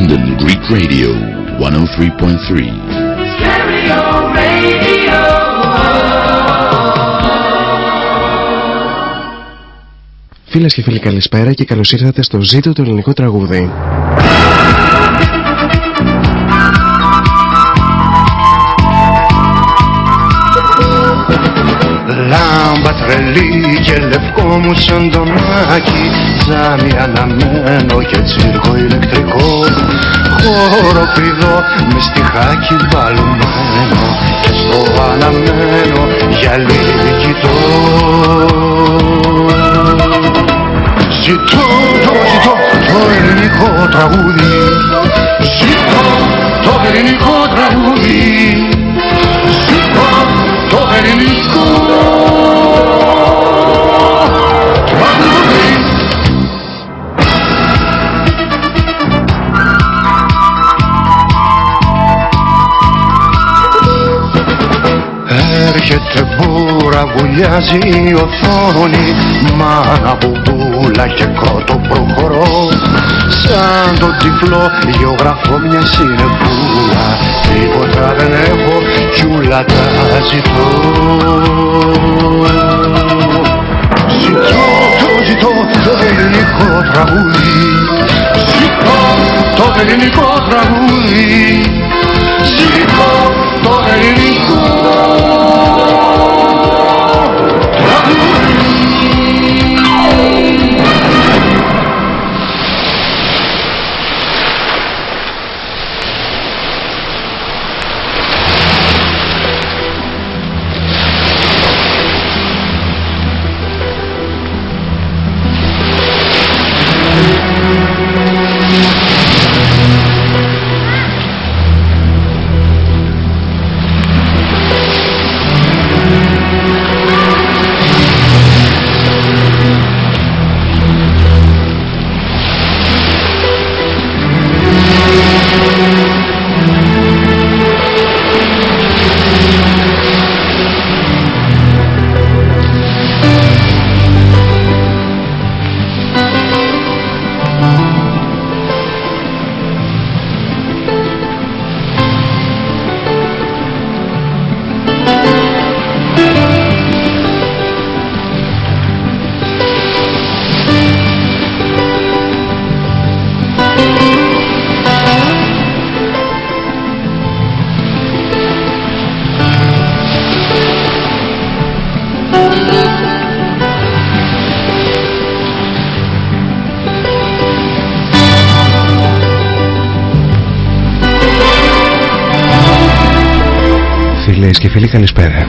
London Greek Radio 103.3. Φίλες και φίλοι καλησπέρα και καλώς ήρθατε στο ζήτο του ελληνικού τραγούδι. Λάμπα τρελή και λευκό μου σαν το μάκι. Τζάμι αναμένο και τσίρκο ηλεκτρικό. Χώρο κλειδό με στιχάκι μπαλωμένο Και στο αναμένο γυαλί κοιτώ Ζητώ το ζητώ το ελληνικό τραγούδι. Ζητώ το ελληνικό τραγούδι Ζητώ το Έρχεται μπούρα, βουλιάζει η οθόνη. Μάνα μπουμπούλα και κότο προχωρώ. Σαν το τυφλό γεωγραφώ μια συνεπούλα. Τίποτα δεν έχω κι ούλα τα ζητώ. Ζητώ, το ζητώ το ελληνικό τραγούδι. Ζητώ το ελληνικό τραγούδι. Ζητώ το ελληνικό Φίλες καλησπέρα.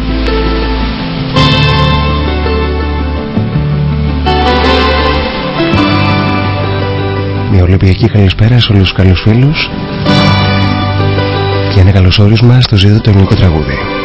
Μια Ολυμπιακή καλησπέρα σε όλους τους καλούς φίλους και ένα καλωσόρισμα στο ζήτο το ελληνικό τραγούδι.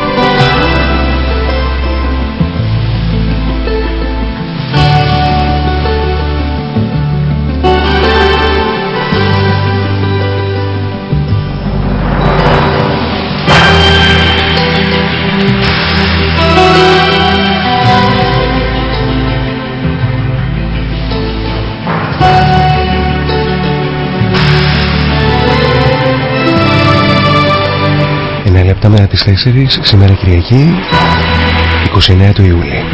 Ένα λεπτά μετά τις 4 σήμερα Κυριακή 29 του Ιούλη.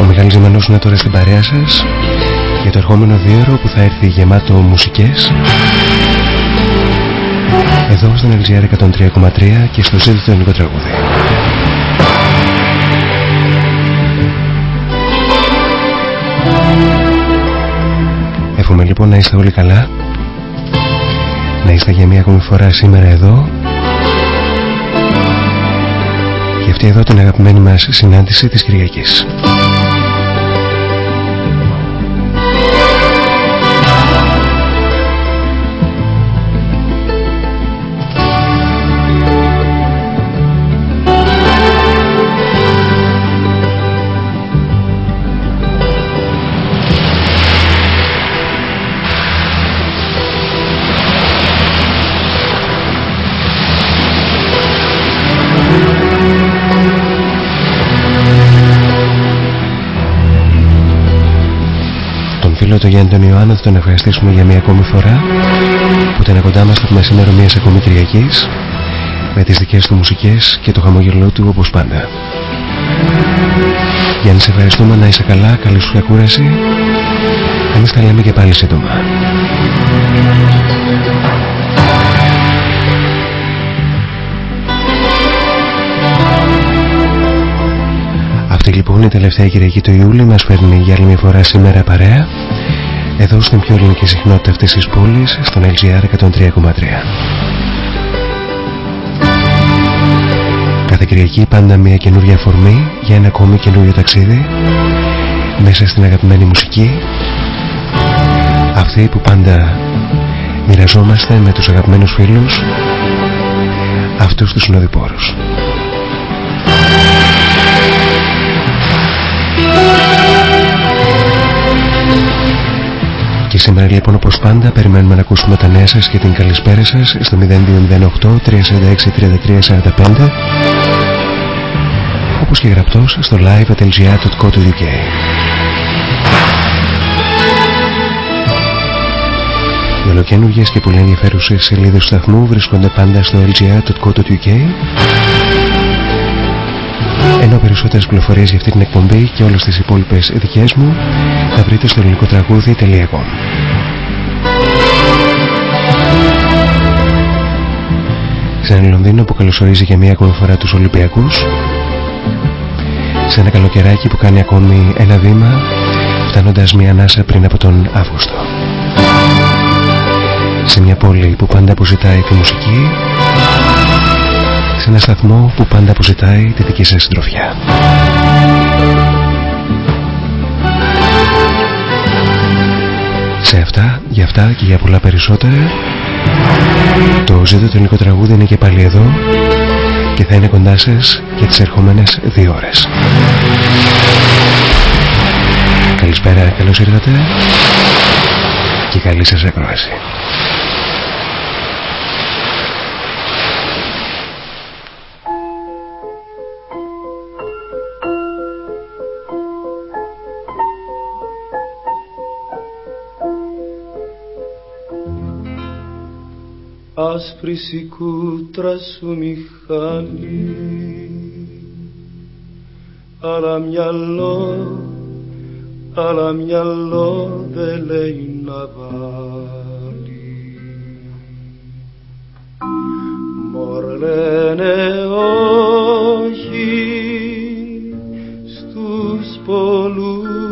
Ο Μιχάλης Ζημανός είναι τώρα στην παρέα σας για το ερχόμενο δίωρο που θα έρθει γεμάτο μουσικές εδώ στον LGR 103,3 και στο ζήτητο ελληνικό τραγούδι. Εύχομαι λοιπόν να είστε όλοι καλά να είστε για μία ακόμη φορά σήμερα εδώ για αυτή εδώ την αγαπημένη μας συνάντηση της Κυριακής. Φίλο το Γιάννη τον Ιωάννη θα τον ευχαριστήσουμε για μια ακόμη φορά που ήταν κοντά μας το μεσημέρο μιας ακόμη Κυριακής με τις δικές του μουσικές και το χαμόγελό του όπως πάντα. Γιάννη σε ευχαριστούμε να είσαι καλά, καλή σου διακούραση. Εμείς τα λέμε και πάλι σύντομα. Αυτή λοιπόν η τελευταία Κυριακή του Ιούλη μας φέρνει για άλλη μια φορά σήμερα παρέα εδώ στην πιο ελληνική συχνότητα αυτής της πόλης στον LGR 103,3. Κάθε Κυριακή πάντα μια καινούργια αφορμή για ένα ακόμη καινούριο ταξίδι μέσα στην αγαπημένη μουσική αυτή που πάντα μοιραζόμαστε με τους αγαπημένους φίλους αυτούς τους συνοδοιπόρους. Σήμερα λοιπόν όπως πάντα. Περιμένουμε να ακούσουμε τα νέα σας και την καλησπέρα σας στο 0208 346 3345 όπως και γραπτός στο live.lgr.co.uk Οι ολοκένουργες και πολύ ενδιαφέρουσες σελίδες του σταθμού βρίσκονται πάντα στο lgr.co.uk ενώ περισσότερες πληροφορίες για αυτή την εκπομπή και όλες τις υπόλοιπες δικές μου θα βρείτε στο ελληνικό τραγούδι.com Ξανά Λονδίνο που καλωσορίζει για μία ακόμη φορά τους Ολυμπιακούς. Σε ένα καλοκαιράκι που κάνει ακόμη ένα βήμα φτάνοντας μία ανάσα πριν από τον Αύγουστο. Σε μια πόλη που πάντα αποζητάει τη μουσική σε ένα σταθμό που πάντα αποζητάει τη δική σας συντροφιά. Σε αυτά, για αυτά και για πολλά περισσότερα το ζήτο το ελληνικό τραγούδι είναι και πάλι εδώ και θα είναι κοντά σας για τις ερχόμενες δύο ώρες. Καλησπέρα, καλώς ήρθατε και καλή σας ακρόαση. Άσπρης η κούτρα σου μηχανή. Αλλά μυαλό, αλλά μυαλό δεν λέει να βάλει. Μωρ λένε όχι στους πολλούς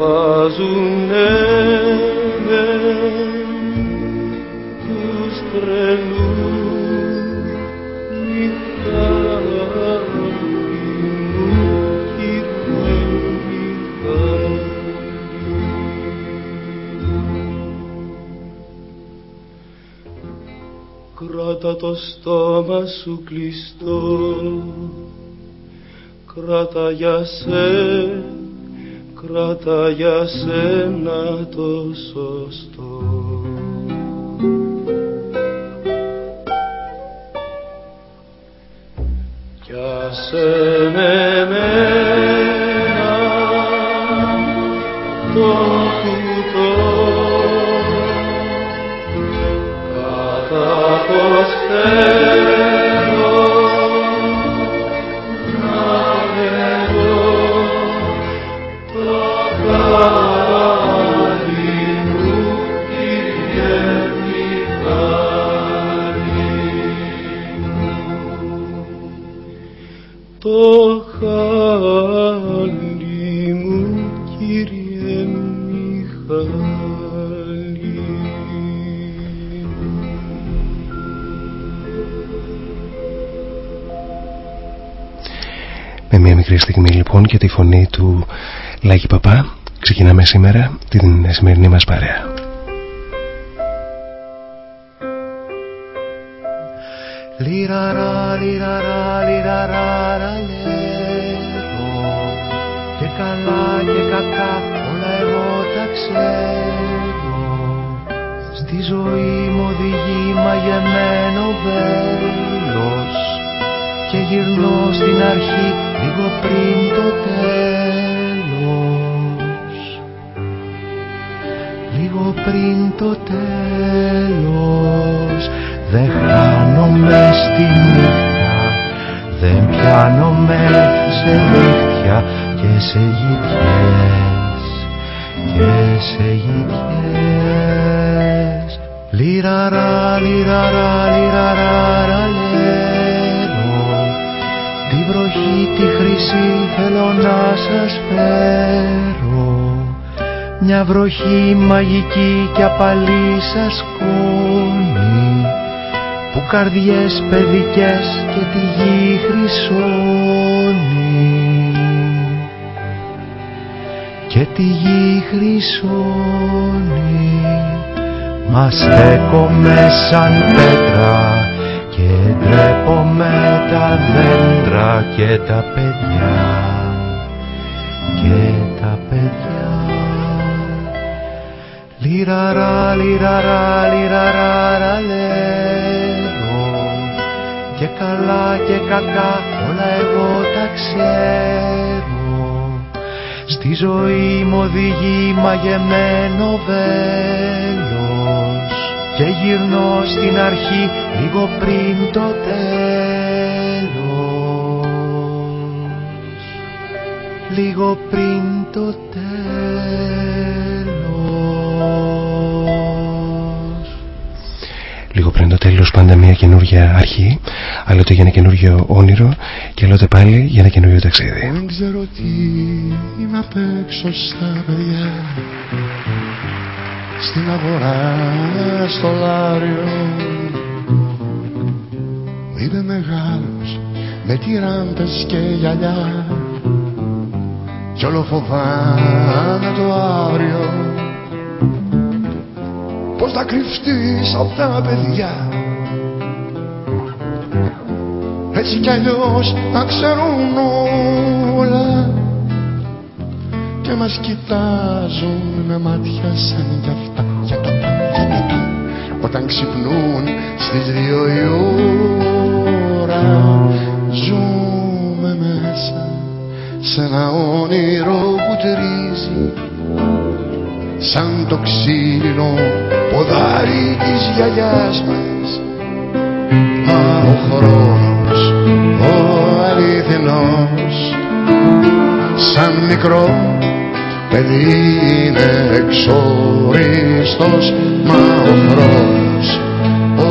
βάζουνε το στόμα σου κλειστό κράτα για σε, κράτα για σένα το σωστό. Κι ας εμένα το κουτό κατά το χάλι μου Κύριε Μιχάλη. Με μια μικρή στιγμή λοιπόν και τη φωνή του Λάκη Παπά ξεκινάμε σήμερα την σημερινή μας παρέα. Λιραρα, λιραρα, λιραρα, λέω Και καλά και κακά όλα εγώ τα ξέρω Στη ζωή μου οδηγεί μαγεμένο βέλος Και γυρνώ στην αρχή λίγο πριν το τέλος Λίγο πριν το τέλος δεν χάνομαι στη νύχτα Δεν πιάνομαι σε δίχτυα Και σε γητιές Και σε γητιές. Λιραρα, λιραρα, λιραρα, λέω Την βροχή τη χρυσή θέλω να σας φέρω. Μια βροχή μαγική και απαλή σας σκόνη που καρδιές παιδικές και τη γη χρυσώνει. Και τη γη χρυσώνει. Μας στέκομαι σαν πέτρα και ντρέπομαι τα δέντρα και τα παιδιά. Και τα παιδιά. Λιραρα, λιραρα, λιραρα, λέω Και καλά και κακά όλα εγώ τα ξέρω. Στη ζωή μου οδηγεί μαγεμένο βέλος Και γυρνώ στην αρχή λίγο πριν το τέλος. Λίγο πριν το τέλος. Λίγο πριν το τέλος πάντα μια καινούργια αρχή Άλλοτε για ένα καινούργιο όνειρο Και άλλοτε πάλι για ένα καινούργιο ταξίδι. Δεν ξέρω τι είναι απ' έξω στα παιδιά. Στην αγορά, στο λάριο. Είμαι μεγάλος με τυράντες και γυαλιά. Κι όλο φοβάμαι το αύριο. Πώς θα κρυφτείς από τα παιδιά Έτσι κι αλλιώς να ξέρουν όλα. Και μας κοιτάζουν με μάτια σαν κι αυτά Για το παν, για το παν Όταν ξυπνούν στις δύο η ώρα Ζούμε μέσα σε ένα όνειρο που τρίζει. Σαν το ξύλινο ποδάρι της γιαγιάς μας. Μα ο χρόνος σαν μικρό παιδί είναι εξοριστός Μα ο χρόνος ο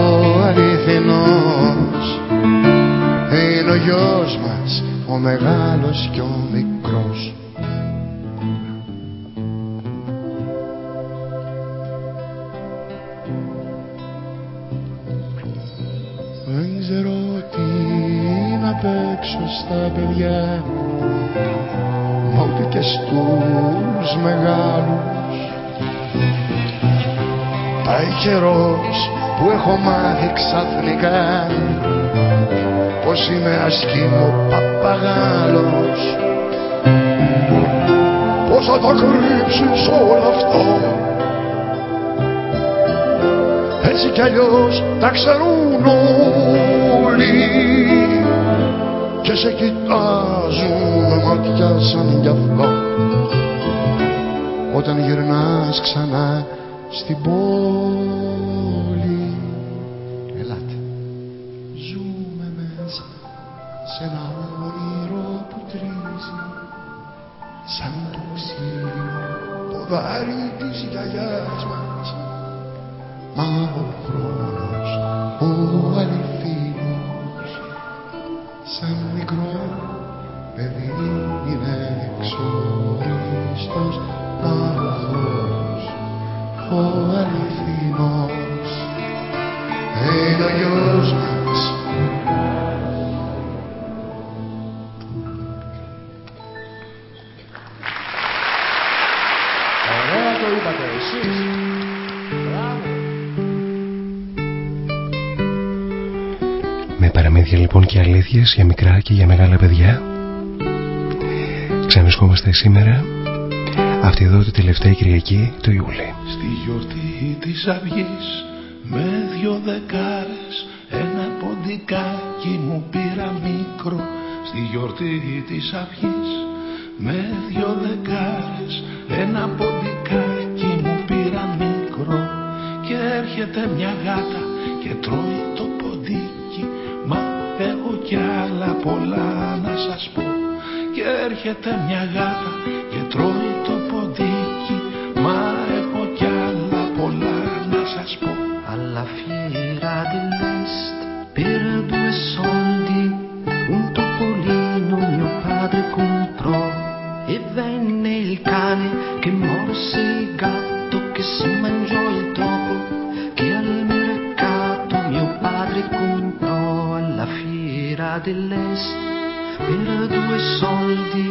αληθινός. Είναι ο γιος μας ο μεγάλος και ο μικρός. Έξω στα παιδιά μα ούτε και στους μεγάλους. Πάει καιρός που έχω μάθει ξαφνικά πως είμαι ασκήμο παπαγάλος. Πως θα τα κρύψεις όλο αυτό. Έτσι κι αλλιώς τα ξέρουν όλοι και σε κοιτάζουν με μάτια σαν γι' αυτό όταν γυρνάς ξανά στην πόλη λοιπόν και αλήθειες για μικρά και για μεγάλα παιδιά. Ξανασκόμαστε σήμερα αυτή εδώ τη τελευταία Κυριακή του Ιούλη. Στη γιορτή της Αυγής με δυο δεκάρες ένα ποντικάκι μου πήρα μικρό. Στη γιορτή της Αυγής με δυο δεκάρες ένα ποντικάκι μου πήρα μικρό. Και έρχεται μια γάτα και τρώει έρχεται μια γάτα και τρώει το ποντίκι μα έχω κι άλλα πολλά να σας πω alla fiera dell'est per due soldi un topolino mio padre comprò e venne il cane che morse il gatto che si mangiò il topo che al mercato mio padre comprò alla fiera dell'est per due soldi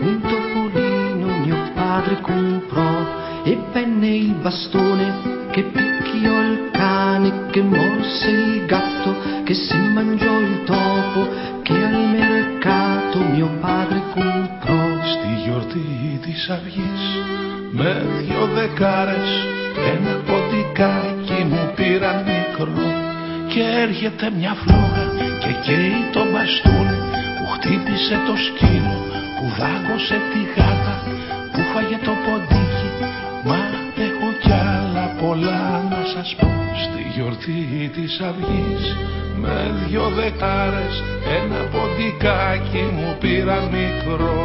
un topolino mio padre comprò e venne il bastone che picchiò il cane che morse il gatto che si mangiò il topo che al mercato mio padre comprò Στη γιορτή της Αυγής με δυο δεκάρες ένα ποντικάκι μου πήραν μικρό και έρχεται μια φλόγα και καίει το μπαστούνι που χτύπησε το σκύλο που δάκωσε τη γάτα που φάγε το ποντίκι. Μα έχω κι άλλα πολλά να σας πω. Στη γιορτή της Αυγής με δυο δεκάρες ένα ποντικάκι μου πήραν μικρό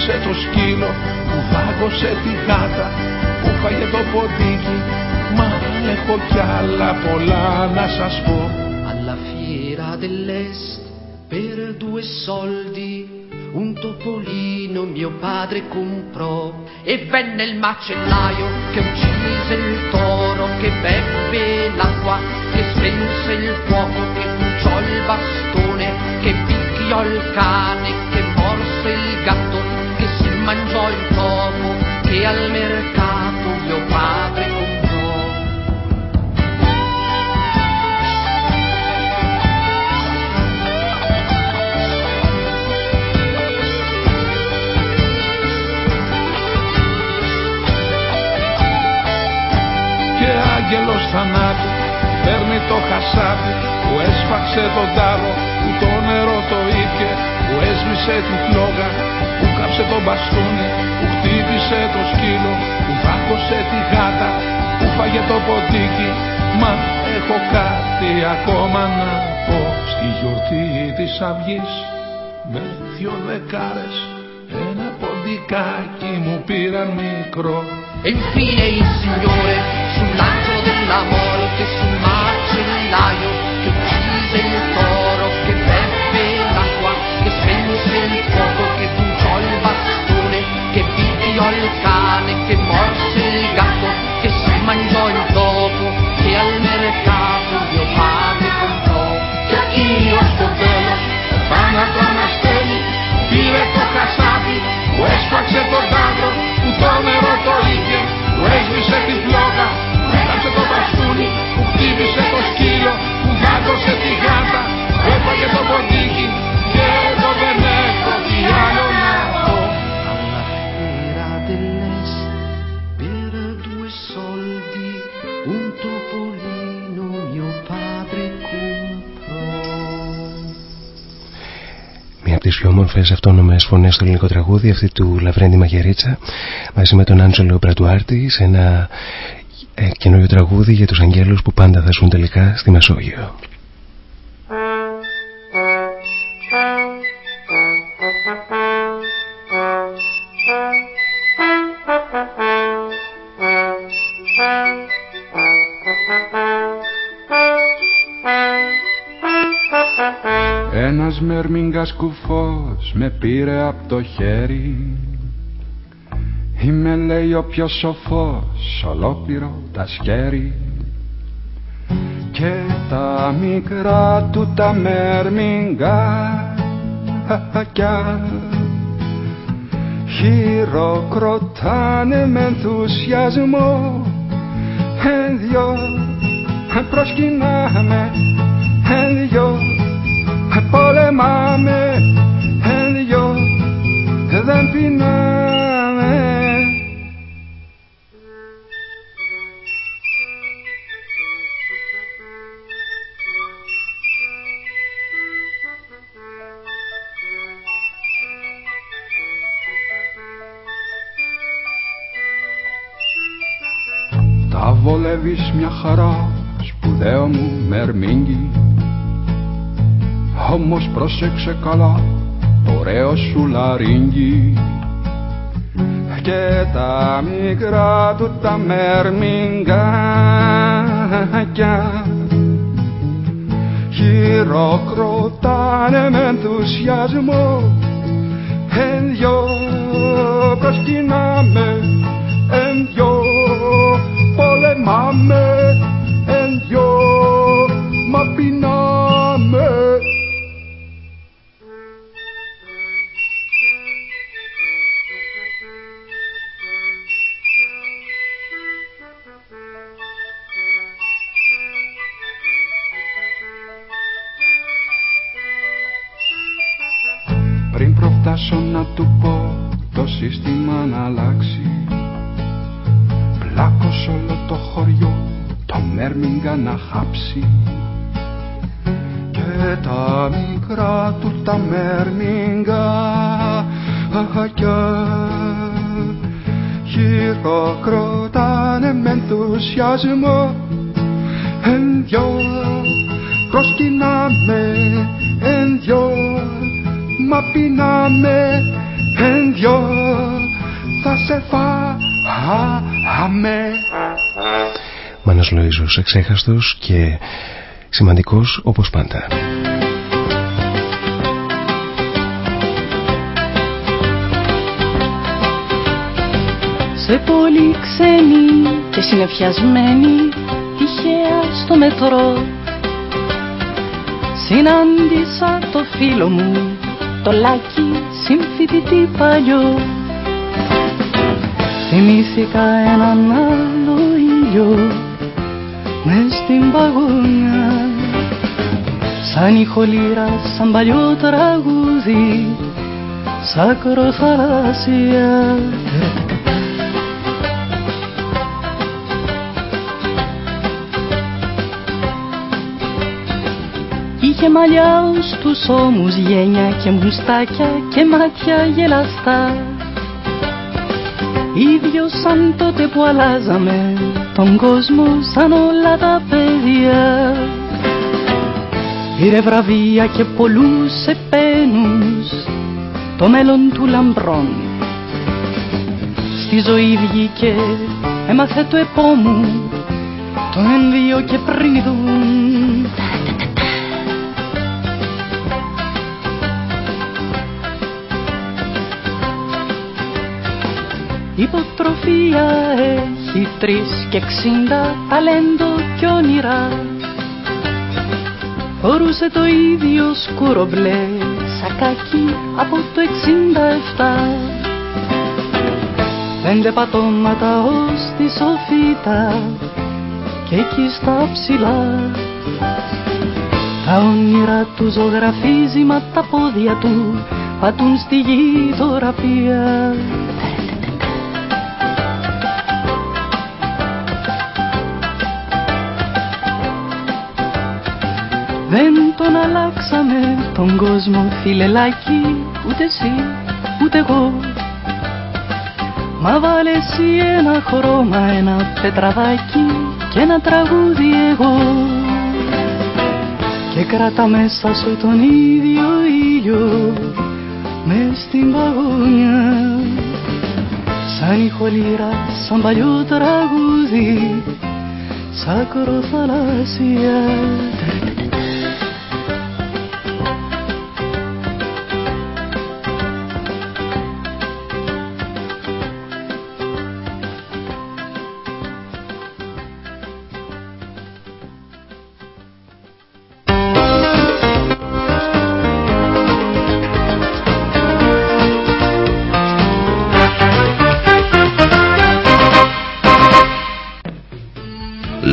χτύπησε το σκύλο που δάκωσε τη γάτα που φάγε το ποντίκι μα έχω κι άλλα πολλά να σας πω alla fiera dell'est per due soldi un topolino mio padre comprò e venne il macellaio che uccise il toro che bevve l'acqua che spense il fuoco che bruciò il bastone che picchiò il cane che morse il gatto che si Mangiò il topo che al mercato mio padre comprò. Και άγγελος θανάτου παίρνει το χασάπι που έσφαξε τον τάρο που το νερό το ήπια που έσβησε τη φλόγα που κάψε το μπαστούνι που χτύπησε το σκύλο που δάκωσε τη γάτα που φάγε το ποντίκι μα έχω κάτι ακόμα να πω. Στη γιορτή της Αυγής με δυο δεκάρες ένα ποντικάκι μου πήραν μικρό. E infine il Signore sull'angelo della morte, sul macellaio che uccise il har gjort Carnegie morse mio padre comprò. Μία από τις οι όμορφες αυτόνομες φωνές στο ελληνικό τραγούδι αυτή του Λαβρέντη Μαγερίτσα μαζί με τον Άντζελο Πρατουάρτη σε ένα ε, καινούριο τραγούδι για τους αγγέλους που πάντα θα ζουν τελικά στη Μεσόγειο. Μερμήγκας κουφός με πήρε από το χέρι. Είμαι λέει ο πιο σοφός ολόκληρο τα σκέρι. Και τα μικρά του τα μερμήγκακια Χειροκροτάνε με ενθουσιασμό. Εν δυο προσκυνάμε. Εν δυο πολεμάμε. εν δυο δεν πεινάμε Τα βολεύεις μια χαρά σπουδαίο μου μερμήγκι. Όμως πρόσεξε καλά ωραίο σου λαρίγγι. Και τα μικρά του τα μερμηγκάκια χειροκροτάνε με ενθουσιασμό. Εν δυο προσκυνάμε εν δυο πολεμάμε εν δυο μα πεινάμε να του πω το σύστημα να αλλάξει. Πλάκος όλο το χωριό το μέρμιγκα να χάψει. Και τα μικρά του τα μέρμιγκα αχακιά χειροκροτάνε με ενθουσιασμό. Εν δυο προσκυνάμε εν δυο μα πεινάμε εν δυο θα σε φάμε Μάνος Λοΐζος εξέχαστος και σημαντικός όπως πάντα. Σε πολύ ξένη και συνεφιασμένη τυχαία στο μετρό Συνάντησα το φίλο μου το λάκι συμφιτητή παλιό. Θυμήθηκα έναν άλλο ήλιο μες στην παγωνιά. Σαν ηχολήρα, σαν παλιό τραγούδι σαν ακροθαλάσσια Είχε μαλλιάς ως τους ώμους γένια και μουστάκια και μάτια γελαστά. Ίδιος σαν τότε που αλλάζαμε τον κόσμο σαν όλα τα παιδιά. Πήρε βραβεία και πολλούς επένους το μέλλον του λαμπρών. Στη ζωή βγήκε έμαθε το επόμου το ένδυο και πριν Υποτροφία έχει τρεις και εξήντα ταλέντο κι όνειρα. Φορούσε το ίδιο σκούρο μπλε σακάκι από το εξήντα εφτά. Πέντε πατώματα ως τη σοφίτα και εκεί στα ψηλά. Τα όνειρα του ζωγραφίζει μα τα πόδια του πατούν στη γη θωραπεία Δεν τον αλλάξαμε τον κόσμο φιλελάκι ούτε εσύ ούτε εγώ. Μα βάλε εσύ ένα χρώμα, ένα πετραδάκι και ένα τραγούδι εγώ. Και κράτα μέσα σου τον ίδιο ήλιο μες στην παγωνιά. Σαν ηχολήρα, σαν παλιό τραγούδι σαν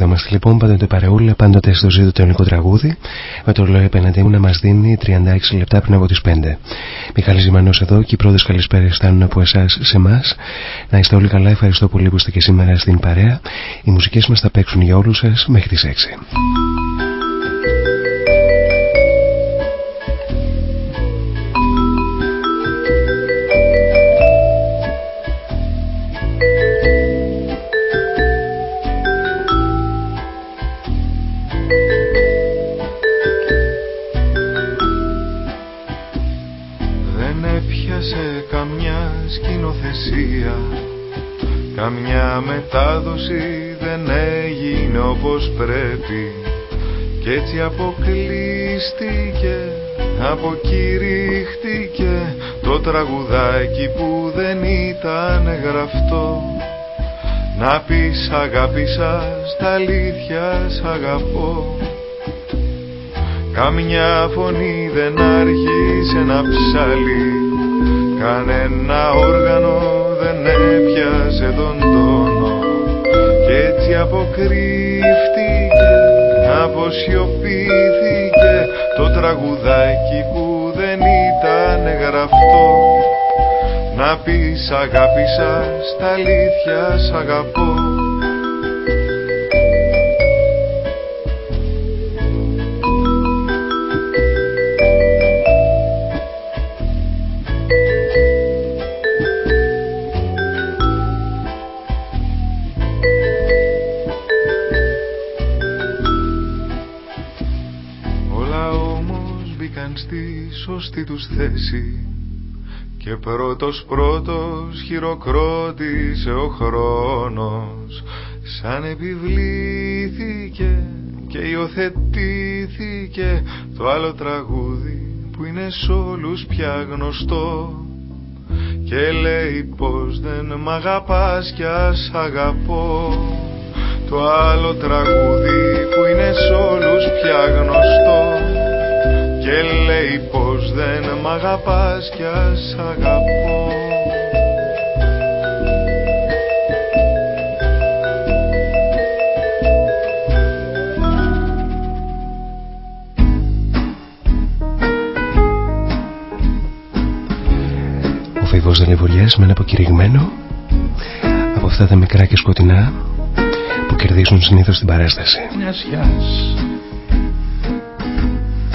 Εδώ είμαστε λοιπόν πάντοτε παρεούλα, πάντοτε στο ζήτο το ελληνικό τραγούδι. Με το λόγο απέναντί μου να μας δίνει 36 λεπτά πριν από τις 5. Μιχάλης Ζημανός εδώ και οι πρώτες καλησπέρες φτάνουν από εσάς σε εμάς. Να είστε όλοι καλά, ευχαριστώ πολύ που είστε και σήμερα στην παρέα. Οι μουσικές μας θα παίξουν για όλους σας μέχρι τις 6. Καμιά μετάδοση δεν έγινε όπως πρέπει. Κι έτσι αποκλείστηκε, αποκηρύχτηκε Το τραγουδάκι που δεν ήταν γραφτό. Να πεις αγάπησα, στα αλήθεια σ' αγαπώ. Καμιά φωνή δεν άρχισε να ψάλει Κανένα όργανο δεν έπιασε τον τόνο. Κι έτσι αποκρύφτηκε, αποσιωπήθηκε Το τραγουδάκι που δεν ήταν γραφτό. Να πεις αγάπησα, στα αλήθεια σ' αγαπώ σωστή τους θέση. Και πρώτος πρώτος χειροκρότησε ο χρόνος. Σαν επιβλήθηκε και υιοθετήθηκε Το άλλο τραγούδι που είναι σ' όλους πια γνωστό. Και λέει πως δεν μ' αγαπάς κι ας αγαπώ. Το άλλο τραγούδι που είναι σ' όλους πια γνωστό Και λέει πως δεν μ' αγαπάς κι ας αγαπώ. Ο φίβος Δελιβουριές με ένα αποκηρυγμένο. Από αυτά τα μικρά και σκοτεινά που κερδίζουν συνήθως την παράσταση. μιασιάς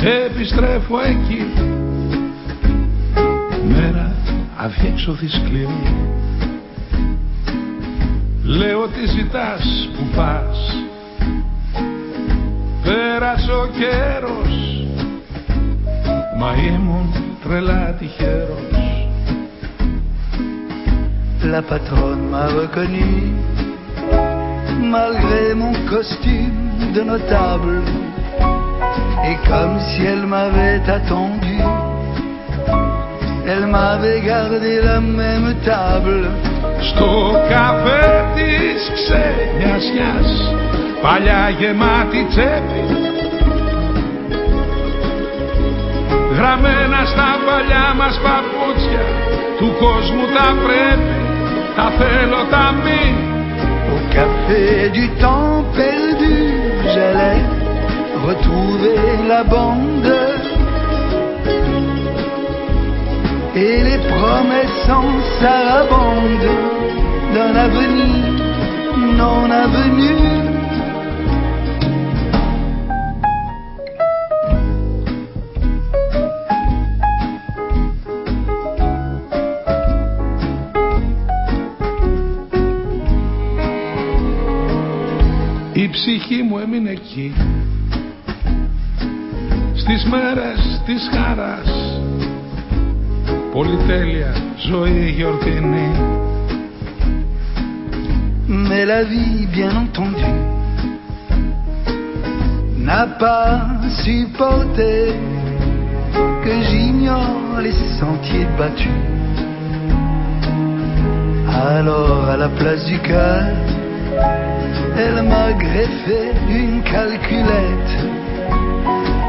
Επιστρέφω εκεί. Μέρα αδιέξοδη σκληρή Λέω τι ζητάς που πας; Πέρασε ο καιρός. Μα ήμουν τρελά τυχερός La patronne m'a reconnu, malgré mon costume de notable. Et comme si elle m'avait attendu, elle m'avait gardé la même table. Στο καφέ της ξενιασιάς Παλιά γεμάτη τσέπη. Γραμμένα στα παλιά μας παπούτσια του κόσμου τα πρέπει, τα θέλω τα μη. Au café du temps perdu, j'allais retrouver la bande et les promesses sans sarabande d'un avenir non avenu. Η ψυχή μου έμεινε εκεί Στις μέρες της χαράς Πολυτέλεια, ζωή γιορτινή Mais la vie, bien entendu, n'a pas supporté que j'ignore les sentiers battus. Alors, à la place du cœur, elle m'a greffé une calculette.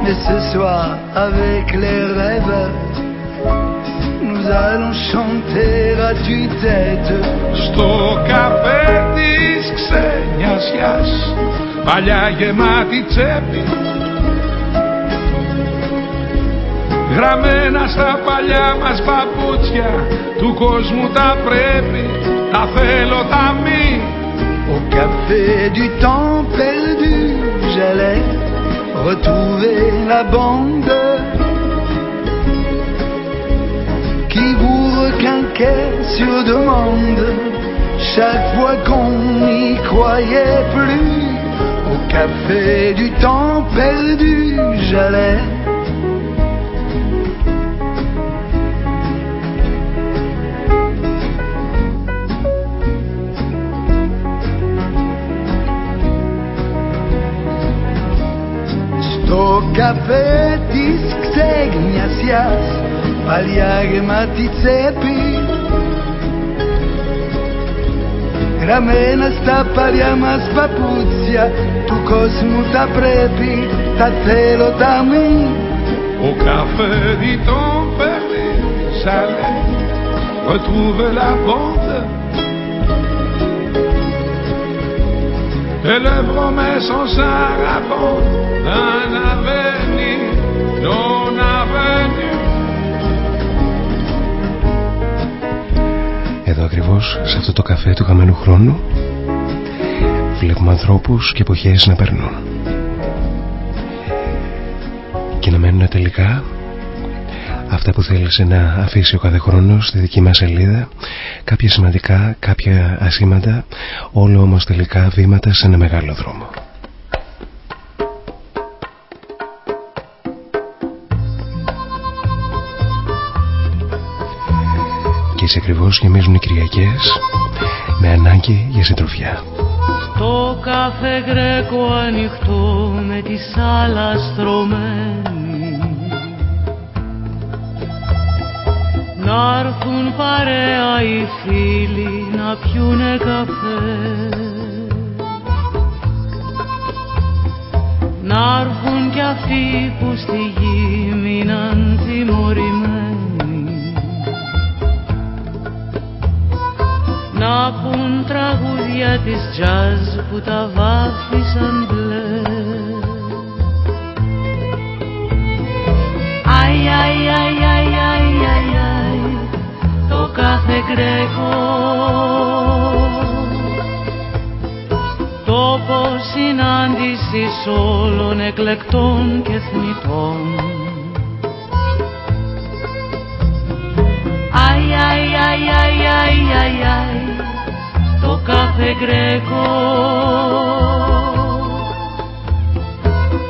Mais ce soir, avec les rêves, nous allons chanter à tue-tête. Στο καφέ της ξενιασιάς Παλιά γεμάτη τσέπη Γραμμένα στα παλιά μας παπούτσια Του κόσμου τα πρέπει Τα θέλω τα μη Au café du temps perdu, j'allais retrouver la bande qui vous requinquait sur demande chaque fois qu'on n'y croyait plus. Au café du temps perdu, j'allais. Ξεγνιασιάς παλιά γεμάτη τσέπη. Γραμμένα στα παλιά μας παπούτσια του κόσμου τα πρέπει, τα θέλω τα μη Au café du temps perdu J'allais retrouver la bande Et les promesses en sarabande D'un avenir Εδώ ακριβώς σε αυτό το καφέ του χαμένου χρόνου. Βλέπουμε ανθρώπους και εποχές να περνούν. Και να μένουν τελικά αυτά που θέλησε να αφήσει ο κάθε χρόνος στη δική μας σελίδα. Κάποια σημαντικά, κάποια ασήμαντα. Όλο όμως τελικά βήματα σε ένα μεγάλο δρόμο και σε ακριβώς γεμίζουν οι Κυριακές με ανάγκη για συντροφιά. Το καφέ γκρέκο ανοιχτό με τη σάλα στρωμένη. Να έρθουν παρέα οι φίλοι να πιούνε καφέ. Να έρθουν κι αυτοί που στη γη μείναν τιμωρημένοι να πουν τραγούδια της τζαζ που τα βάφησαν μπλε. Αι, αι, αι, αι, αι, αι, αι, το κάθε γκρέκο τόπο συνάντησης όλων εκλεκτών και θνητών Αι, αι, αι, αι, αι, αι, αι, το κάθε γκρέκο.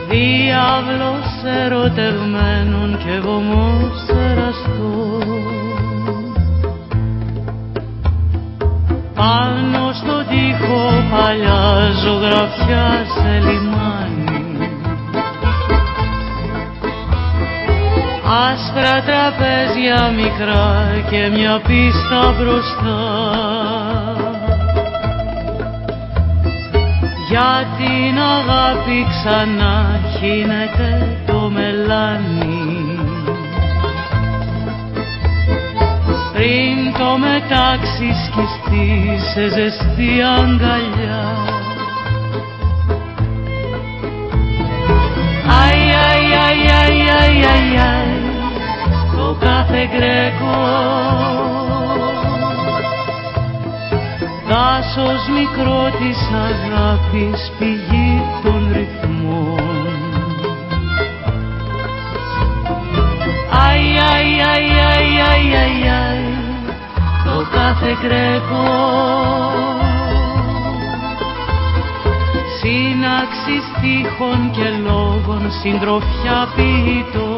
Διάβλος ερωτευμένων και βωμός εραστών. Πάνω στο τοίχο παλιά ζωγραφιά σε λιμάνι. Άσπρα τραπέζια μικρά και μια πίστα μπροστά Για την αγάπη ξανά χύνεται το μελάνι. Πριν το μετάξι σκιστεί σε ζεστή αγκαλιά. Αι, αι, αι, αι, αι, αι, αι, το κάθε γκρέκο. δάσος μικρό της αγάπης πηγή των ρυθμών. Αϊ, αϊ, αϊ, αϊ, αϊ, αϊ, αϊ, το κάθε κρέκο σύναξη στίχων και λόγων, συντροφιά ποιητών.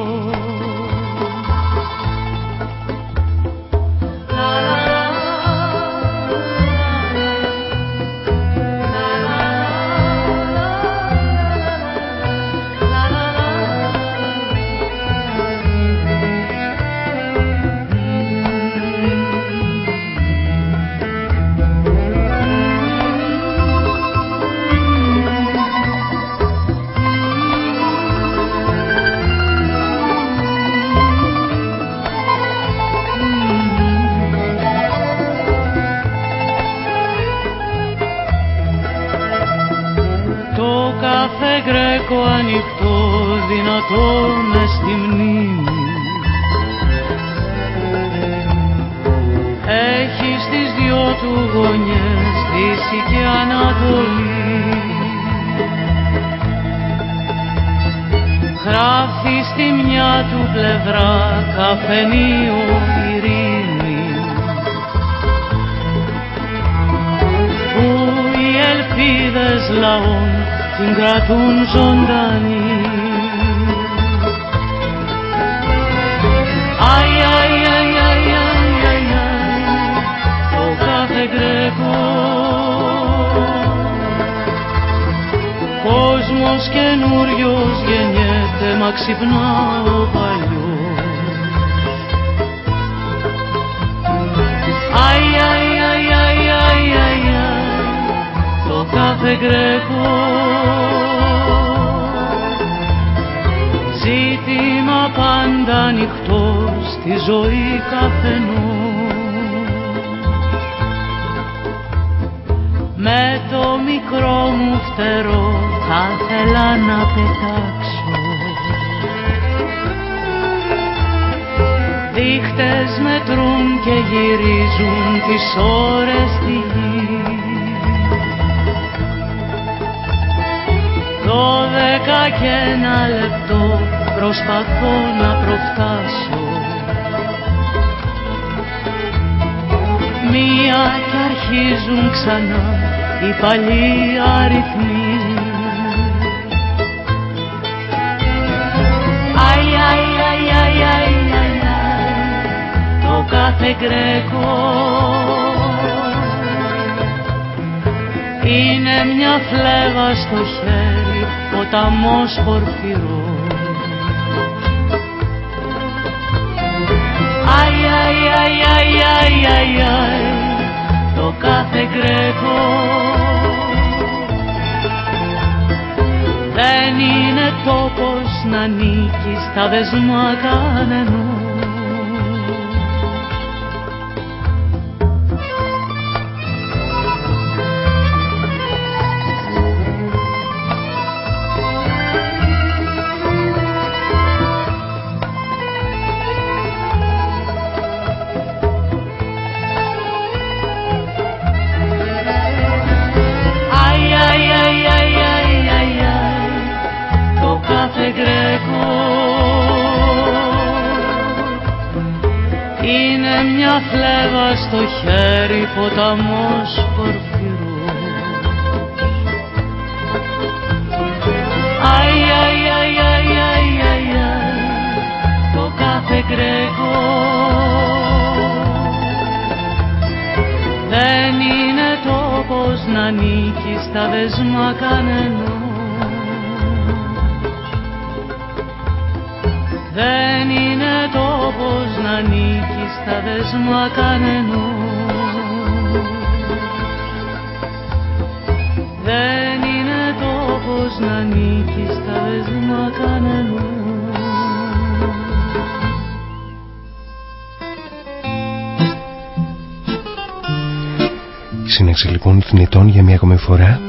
Ακόμη φορά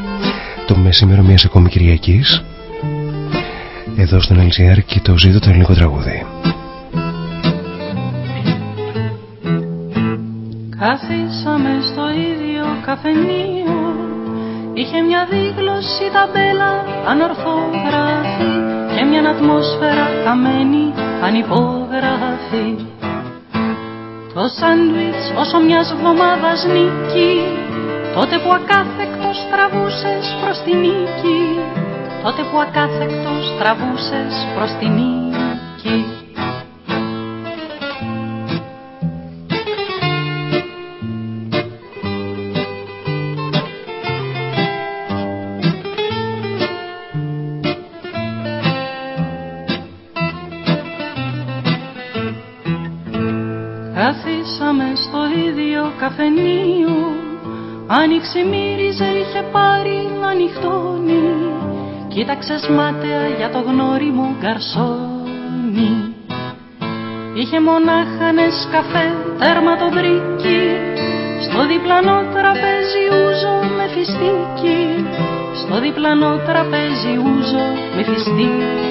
το μεσήμερο μιας ακόμη Κυριακής εδώ στον LGR και το ζήτω το ελληνικό τραγούδι. Καθίσαμε στο ίδιο καφενείο Είχε μια δίγλωση ταμπέλα ανορθόγραφη Και μια ατμόσφαιρα καμένη ανυπόγραφη Το σάντουιτς όσο μιας βδομάδας νίκη Τότε που ακάθεκτος τραβούσες προς τη νίκη. Τότε που ακάθεκτος τραβούσες προς τη νίκη Κοίταξες μάταια για το γνώριμο γκαρσόνι. Είχε μονάχα καφέ τέρμα το βρήκε Στο διπλανό τραπέζι ούζο με φιστίκι. Στο διπλανό τραπέζι ούζο με φιστίκι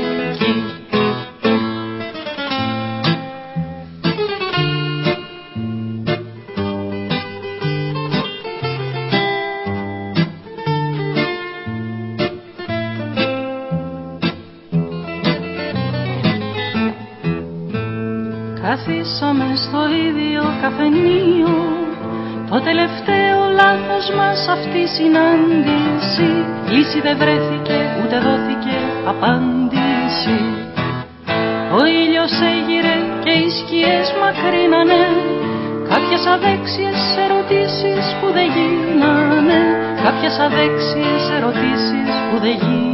Λύση δεν βρέθηκε ούτε δόθηκε απάντηση. Ο ήλιος έγειρε και οι σκιές μακρύνανε. Κάποιες αδέξιες ερωτήσεις που δεν γίνανε. Κάποιες αδέξιες ερωτήσεις που δεν γίνανε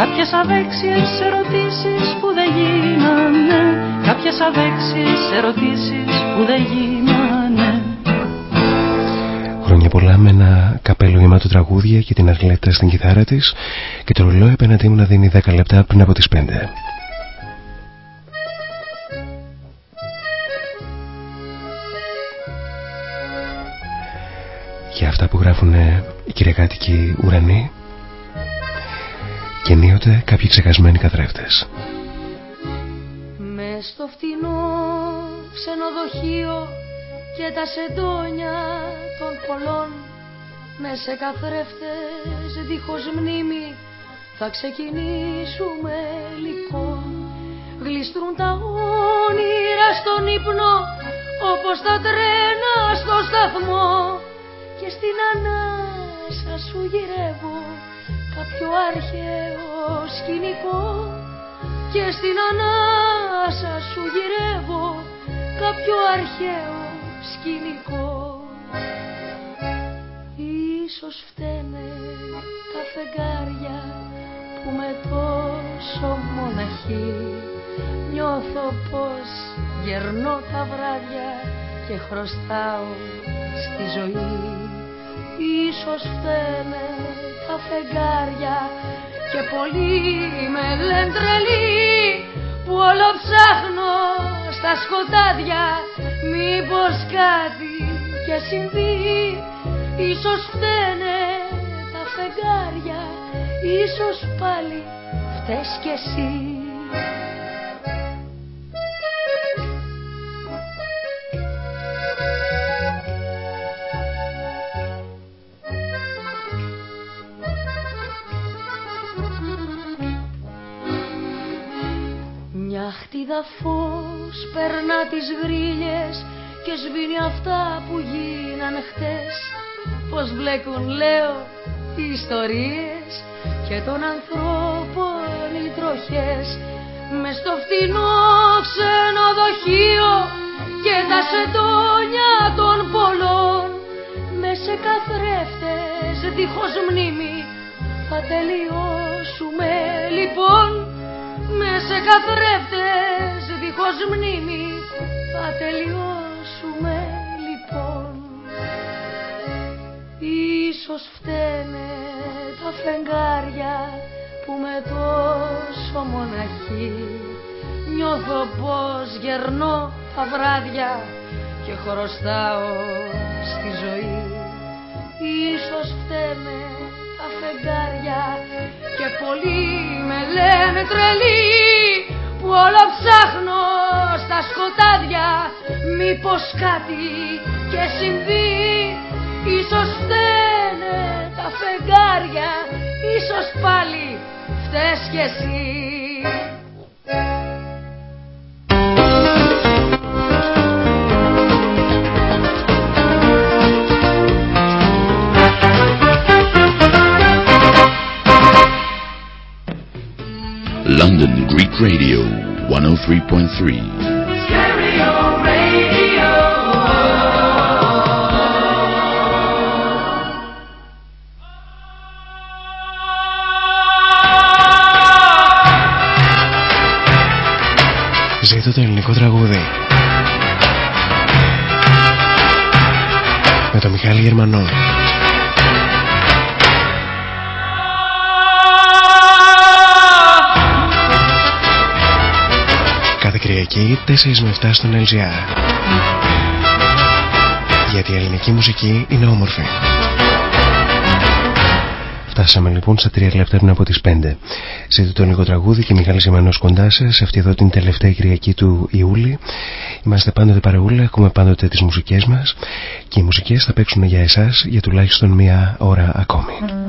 Κάποιες αδέξιες ερωτήσεις που δεν γίνανε. Κάποιες αδέξιες ερωτήσεις που δεν γίνανε. Χρόνια πολλά με ένα καπέλο γεμάτο τραγούδια και την αθλέτα στην κιθάρα της. Και το ρολόι απέναντί μου να δίνει 10 λεπτά πριν από τις 5. για αυτά που γράφουν οι κυριακάτικοι ουρανοί και ενίοτε κάποιοι ξεχασμένοι καθρέφτες. Μες στο φτηνό ξενοδοχείο και τα σεντόνια των πολλών. Μες σε καθρέφτες δίχως μνήμη θα ξεκινήσουμε λοιπόν Γλιστρούν τα όνειρα στον ύπνο όπως τα τρένα στο σταθμό. Και στην ανάσα σου γυρεύω κάποιο αρχαίο σκηνικό και στην ανάσα σου γυρεύω κάποιο αρχαίο σκηνικό. Ίσως φταίνε τα φεγγάρια που με τόσο μοναχή νιώθω πως γερνώ τα βράδια και χρωστάω στη ζωή Ίσως φταίνε τα φεγγάρια και πολλοί με λένε τρελή που όλο ψάχνω στα σκοτάδια. Μήπως κάτι και συμβεί Ίσως φταίνε τα φεγγάρια ίσως πάλι φταίς κι εσύ Μια χτίδα φως περνά τις γρίλες και σβήνει αυτά που γίναν χτες. Πως μπλέκουν λέω οι ιστορίες και των ανθρώπων οι τροχές. Μες στο φτηνό ξενοδοχείο και τα σεντόνια των πολλών. Μες σε καθρέφτες δίχως μνήμη θα τελειώσουμε λοιπόν με σε καθρέφτες δίχως μνήμη θα τελειώσουμε λοιπόν. Ίσως φταίνε τα φεγγάρια που με τόσο μοναχή. Νιώθω πως γερνώ τα βράδια και χωροστάω στη ζωή. Ίσως φταίνε φεγγάρια και πολλοί με λένε τρελή που όλο ψάχνω στα σκοτάδια. Μήπως κάτι και συμβεί Ίσως φταίνε τα φεγγάρια Ίσως πάλι φταίς κι εσύ Greek Radio 103.3. Ζήτω το ελληνικό τραγούδι. Με το Μιχάλη Γερμανό Κυριακή 4 με 7 στον LGR Γιατί η ελληνική μουσική είναι όμορφη Φτάσαμε λοιπόν στα 3 λεπτά πριν από τις 5. Ζείτε το ελληνικό τραγούδι και Μιχάλης Γερμανός κοντά σας αυτή εδώ την τελευταία Κυριακή του Ιούλη. Είμαστε πάντοτε παρεούλα, έχουμε πάντοτε τις μουσικές μας και οι μουσικές θα παίξουν για εσάς για τουλάχιστον μία ώρα ακόμη.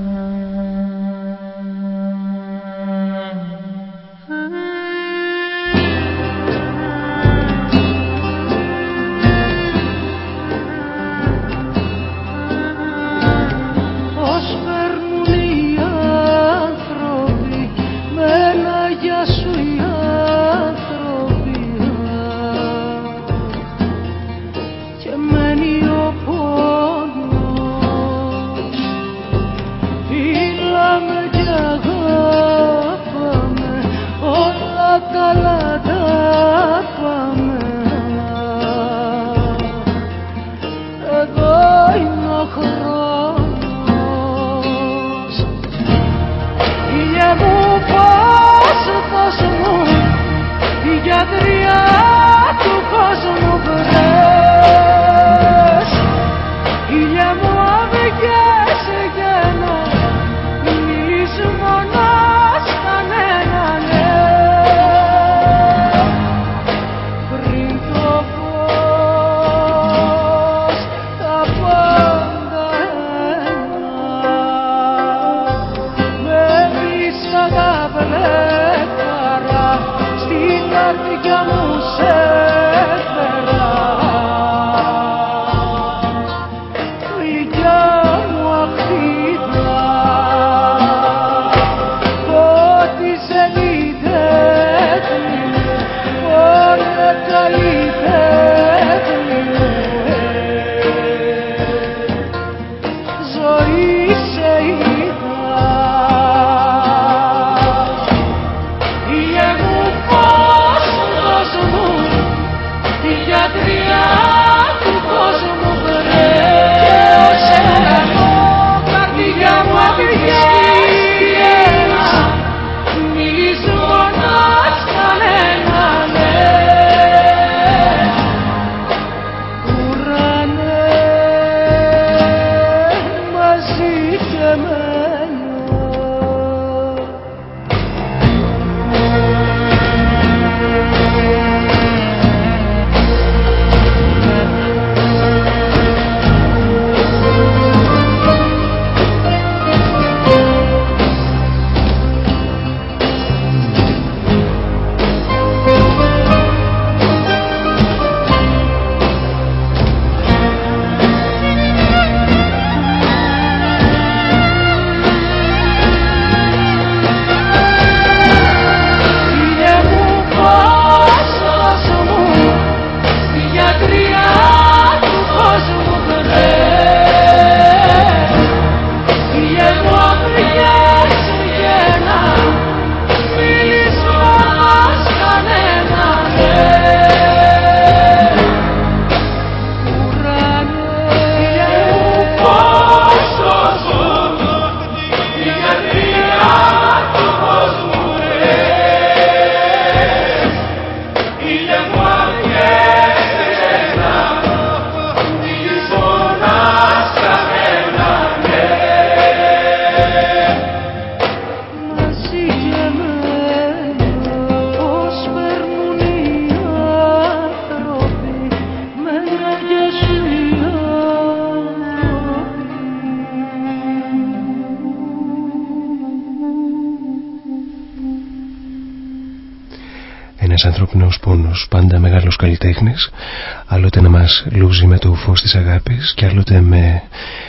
Φως της αγάπης και άλλοτε με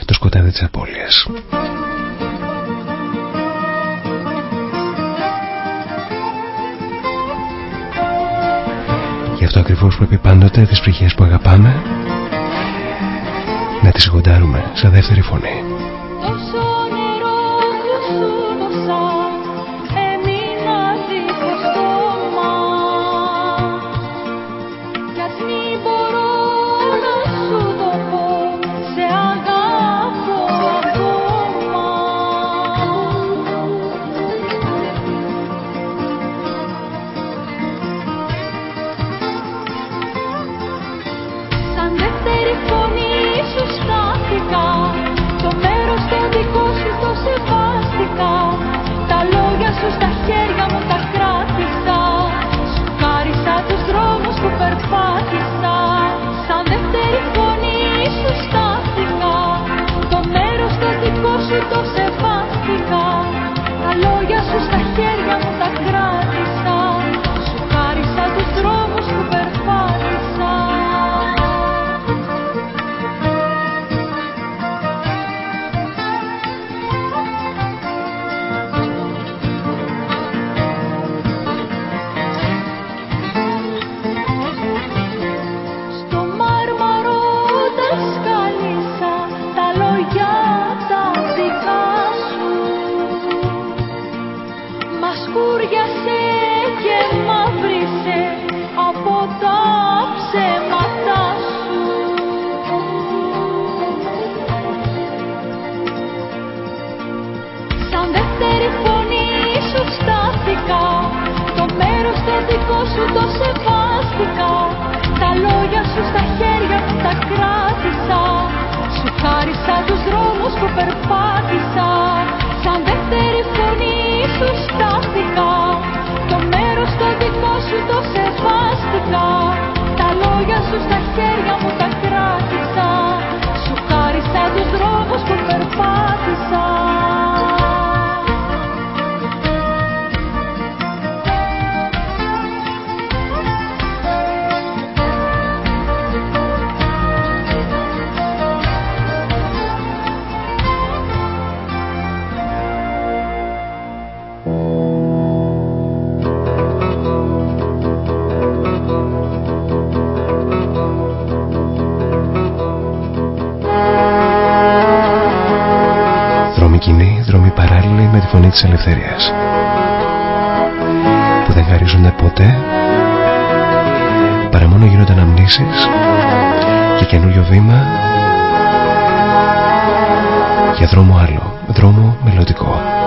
το σκοτάδι της απώλειας Γι' αυτό ακριβώς πρέπει πάντοτε τις πτυχές που αγαπάμε να τις γοντάρουμε σε δεύτερη φωνή. Ελευθερίας που δεν χαρίζονται ποτέ παρά μόνο γίνονται αναμνήσεις και καινούριο βήμα για δρόμο άλλο, δρόμο μελλοντικό.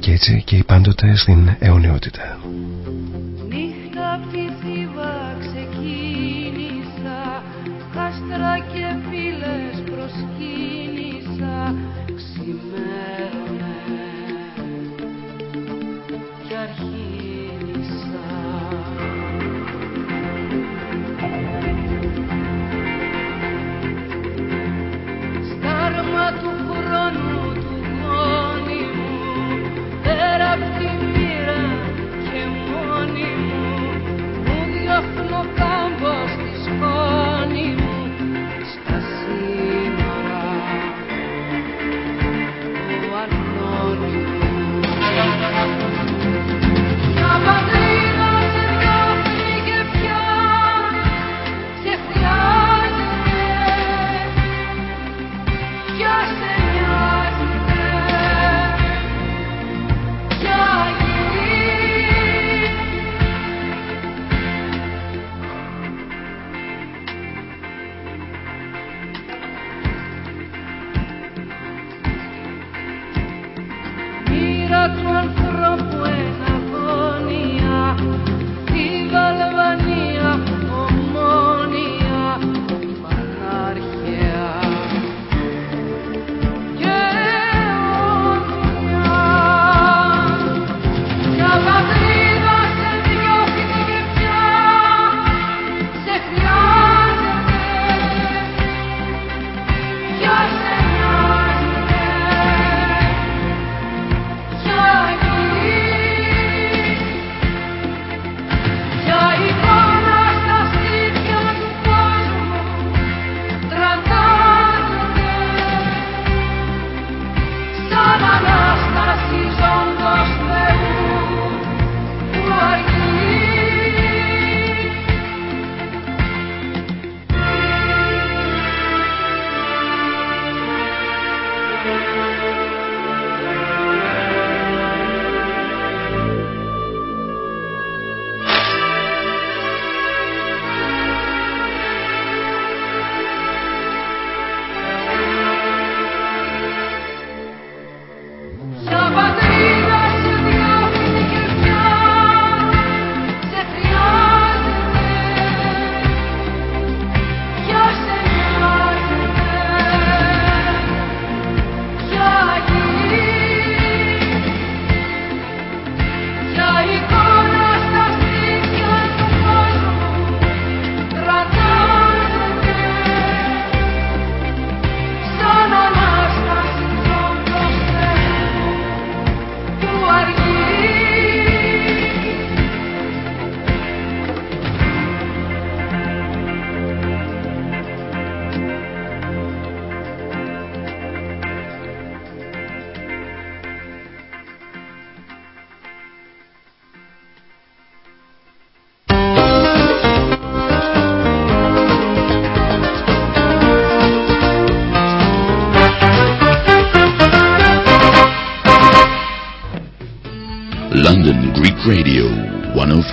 και έτσι και πάντοτε στην αιωνιότητα.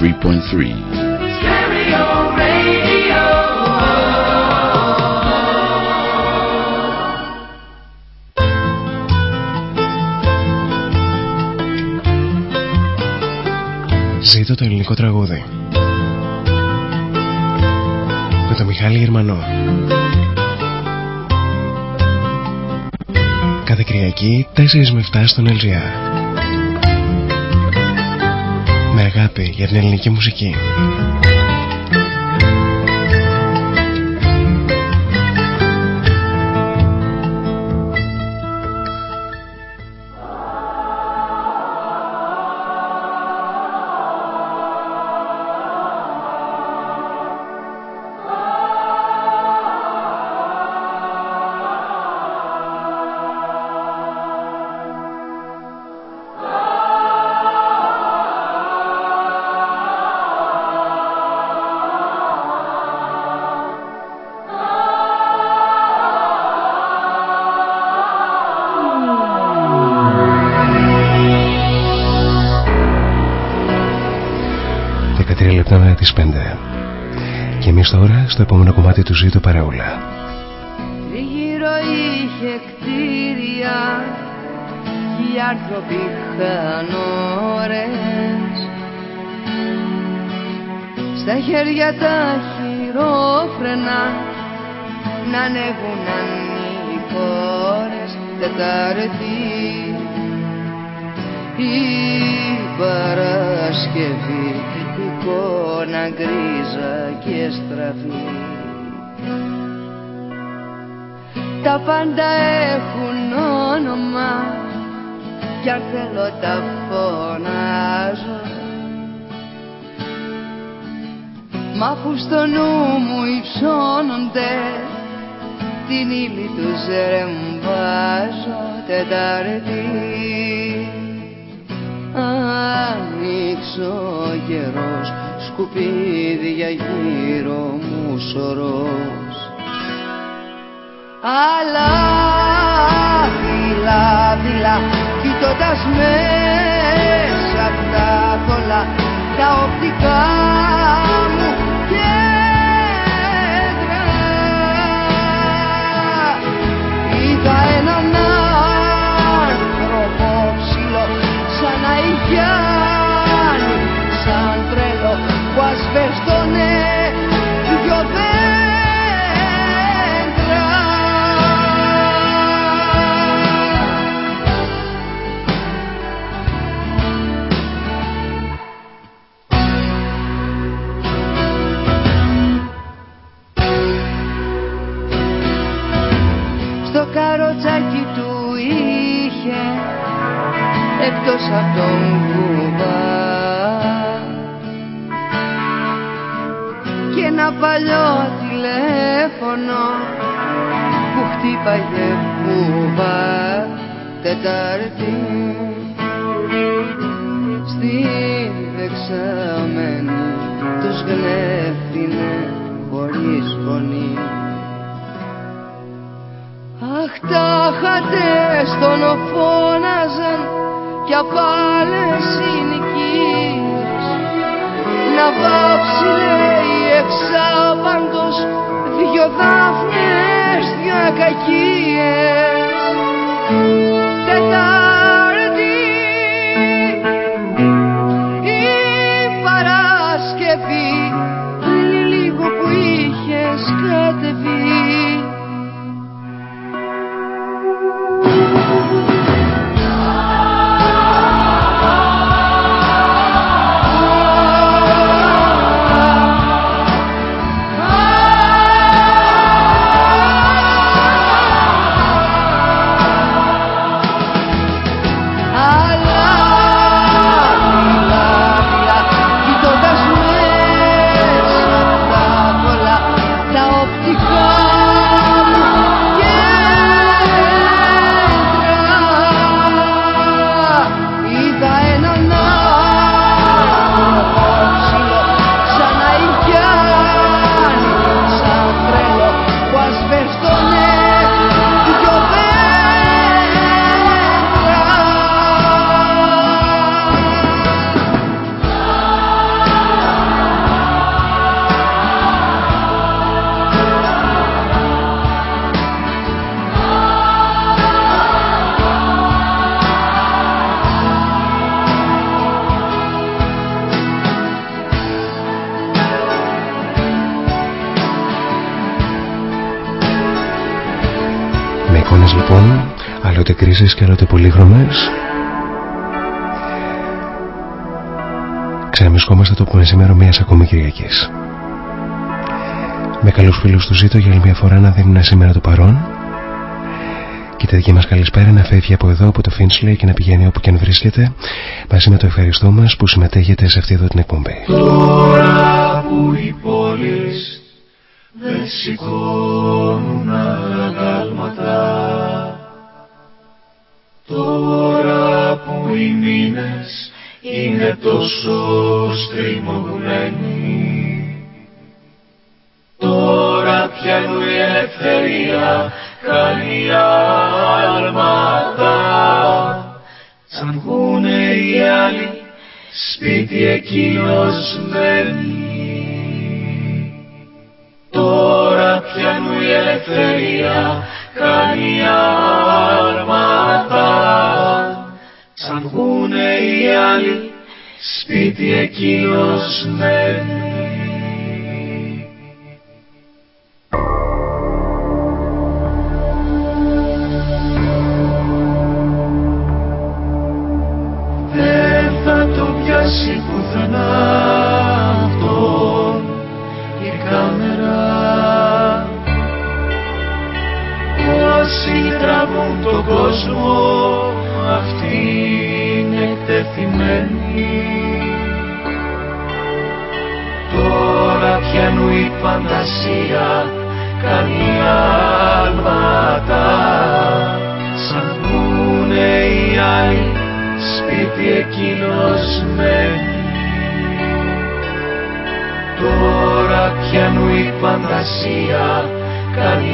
103.3. Ζήτω το ελληνικό τραγούδι. Με το Μιχάλη Γερμανό. Κάθε Κυριακή 4 με 7 στον LGR για την ελληνική μουσική. Τώρα στο επόμενο κομμάτι του ζήτου παραούλα Τριγύρω είχε κτίρια και οι άνθρωποι είχαν ώρες. Στα χέρια τα χειρόφρενα να ανέβουν οι κόρες. Τετάρτη η Παρασκευή εικόνα γκρίζα και στραφή τα πάντα έχουν όνομα κι αν θέλω τα φωνάζω. Μα που στο νου μου υψώνονται την ύλη τους ρεμβάζω. Τετάρτη ανοίξω καιρός σκουπίδια γύρω μου σωρός. Αλλά δειλά δειλά κοιτώντας μέσα απ' τα πολλά τα οπτικά μου κέντρα. Είδα καροτσάκι του είχε εκτός από τον κουμπά και ένα παλιό τηλέφωνο που χτύπαγε κουμπά Τετάρτη στην δεξαμένη τους γνέφτηνε χωρίς φωνή Αχ τα χατές τον φώναζαν κι απ' άλλες συνοικίες. Να βάψει λέει εξάπαντος δυο δάφνες, δυο ακακίες άλλοτε κρίσεις και άλλοτε πολύχρωμες. Ξαναβρισκόμαστε το που είναι σήμερα μιας ακόμη Κυριακής. Με καλούς φίλους του ζήτω για άλλη μια φορά να δίνουν σήμερα το παρόν. Και τη δική μας καλησπέρα να φεύγει από εδώ από το Finchley και να πηγαίνει όπου και αν βρίσκεται. Μαζί με το ευχαριστώ μας που συμμετέχετε σε αυτή εδώ την εκπομπή. Τώρα που οι πόλεις δεν σηκώνουν άλλα γάλματα Τώρα που οι μήνες είναι τόσο στριμωγμένοι Τώρα πια η ελευθερία κάνει άλματα. Σαν βγουνε οι άλλοι σπίτι εκείνος μένει. Τώρα πιανού η ελευθερία κάνει άρματα σαν βγουνε οι άλλοι σπίτι εκείνος μένει Εγώ στα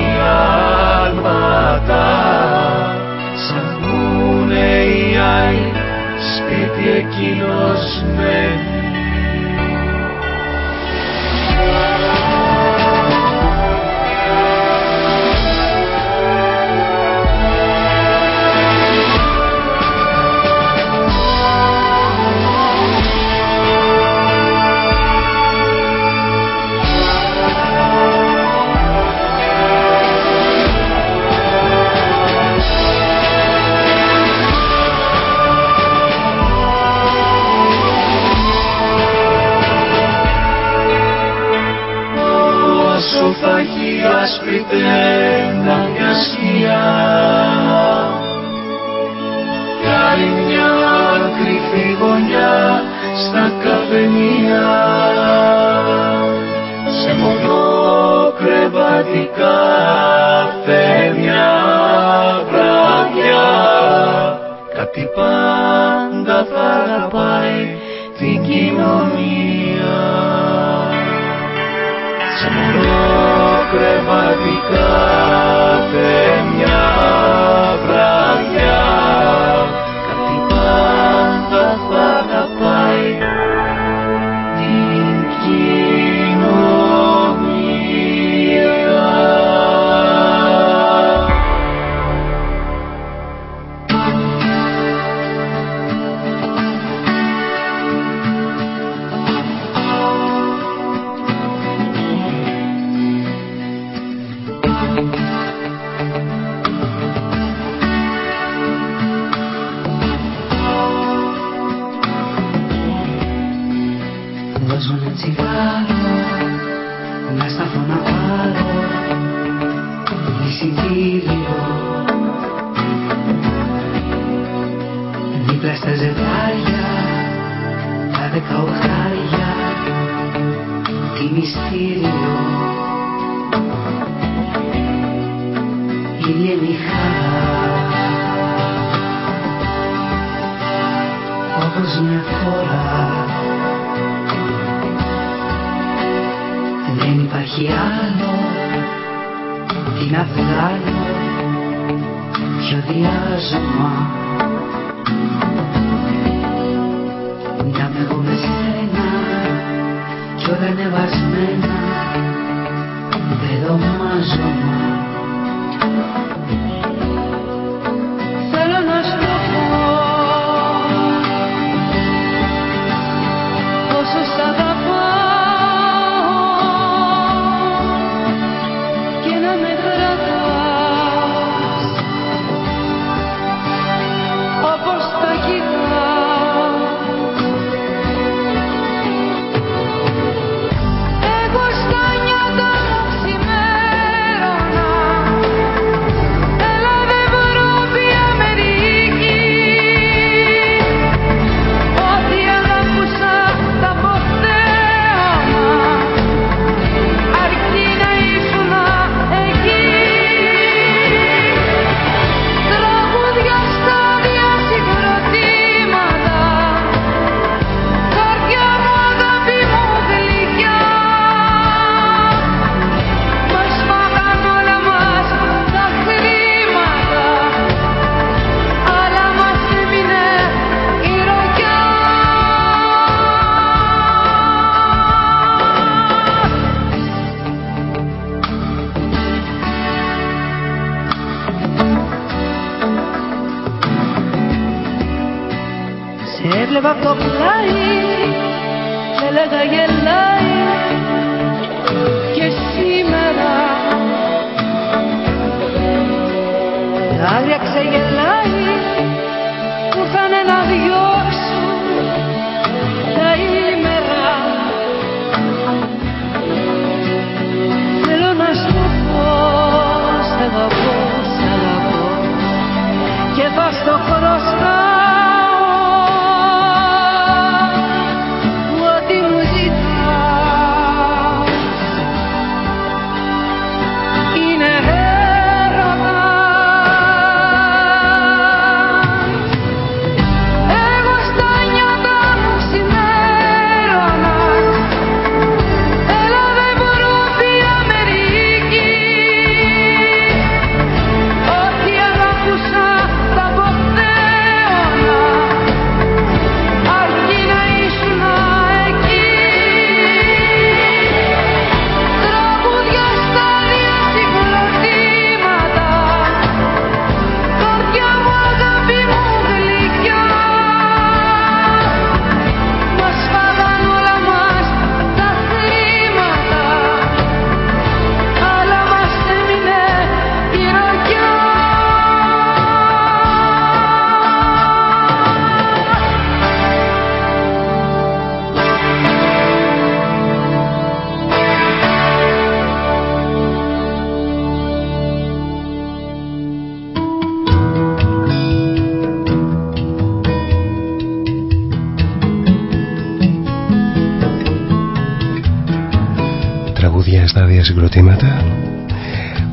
ερωτήματα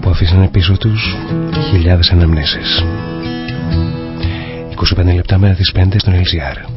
που αφήσανε πίσω τους χιλιάδες αναμνήσεις. 25 λεπτά μέρα τις 5 στον LCR.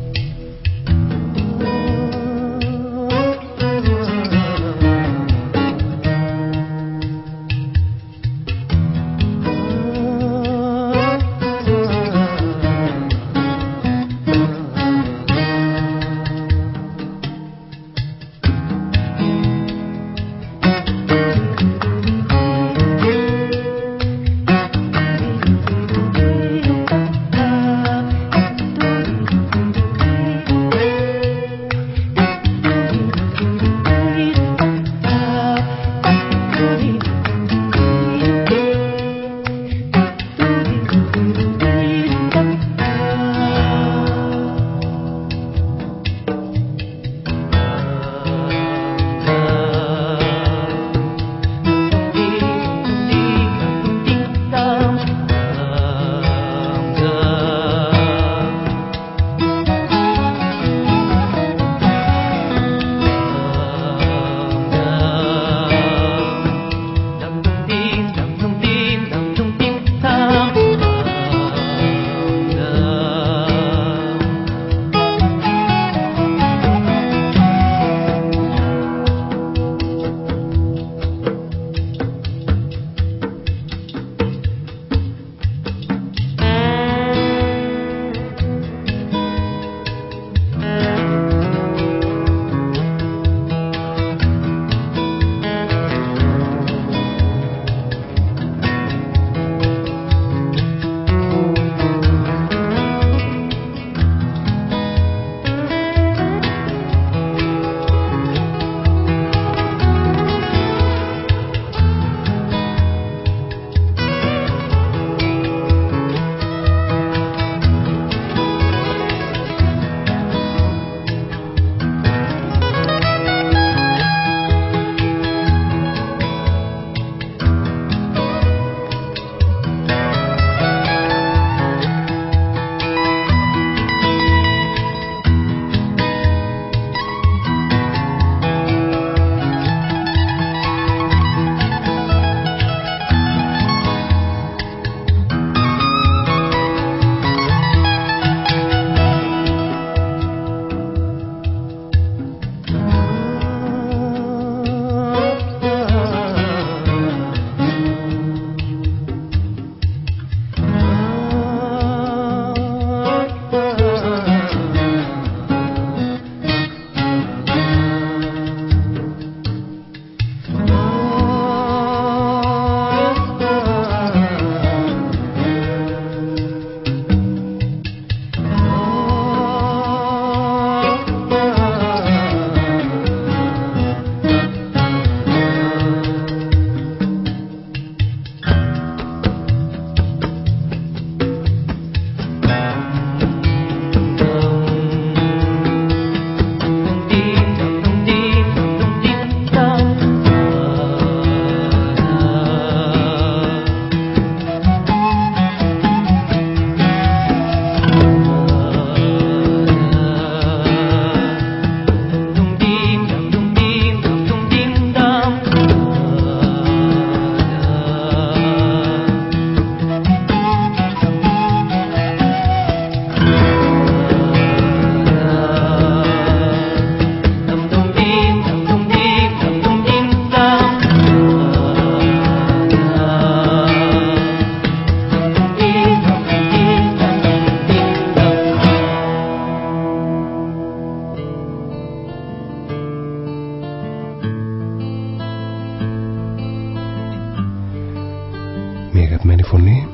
Φωνή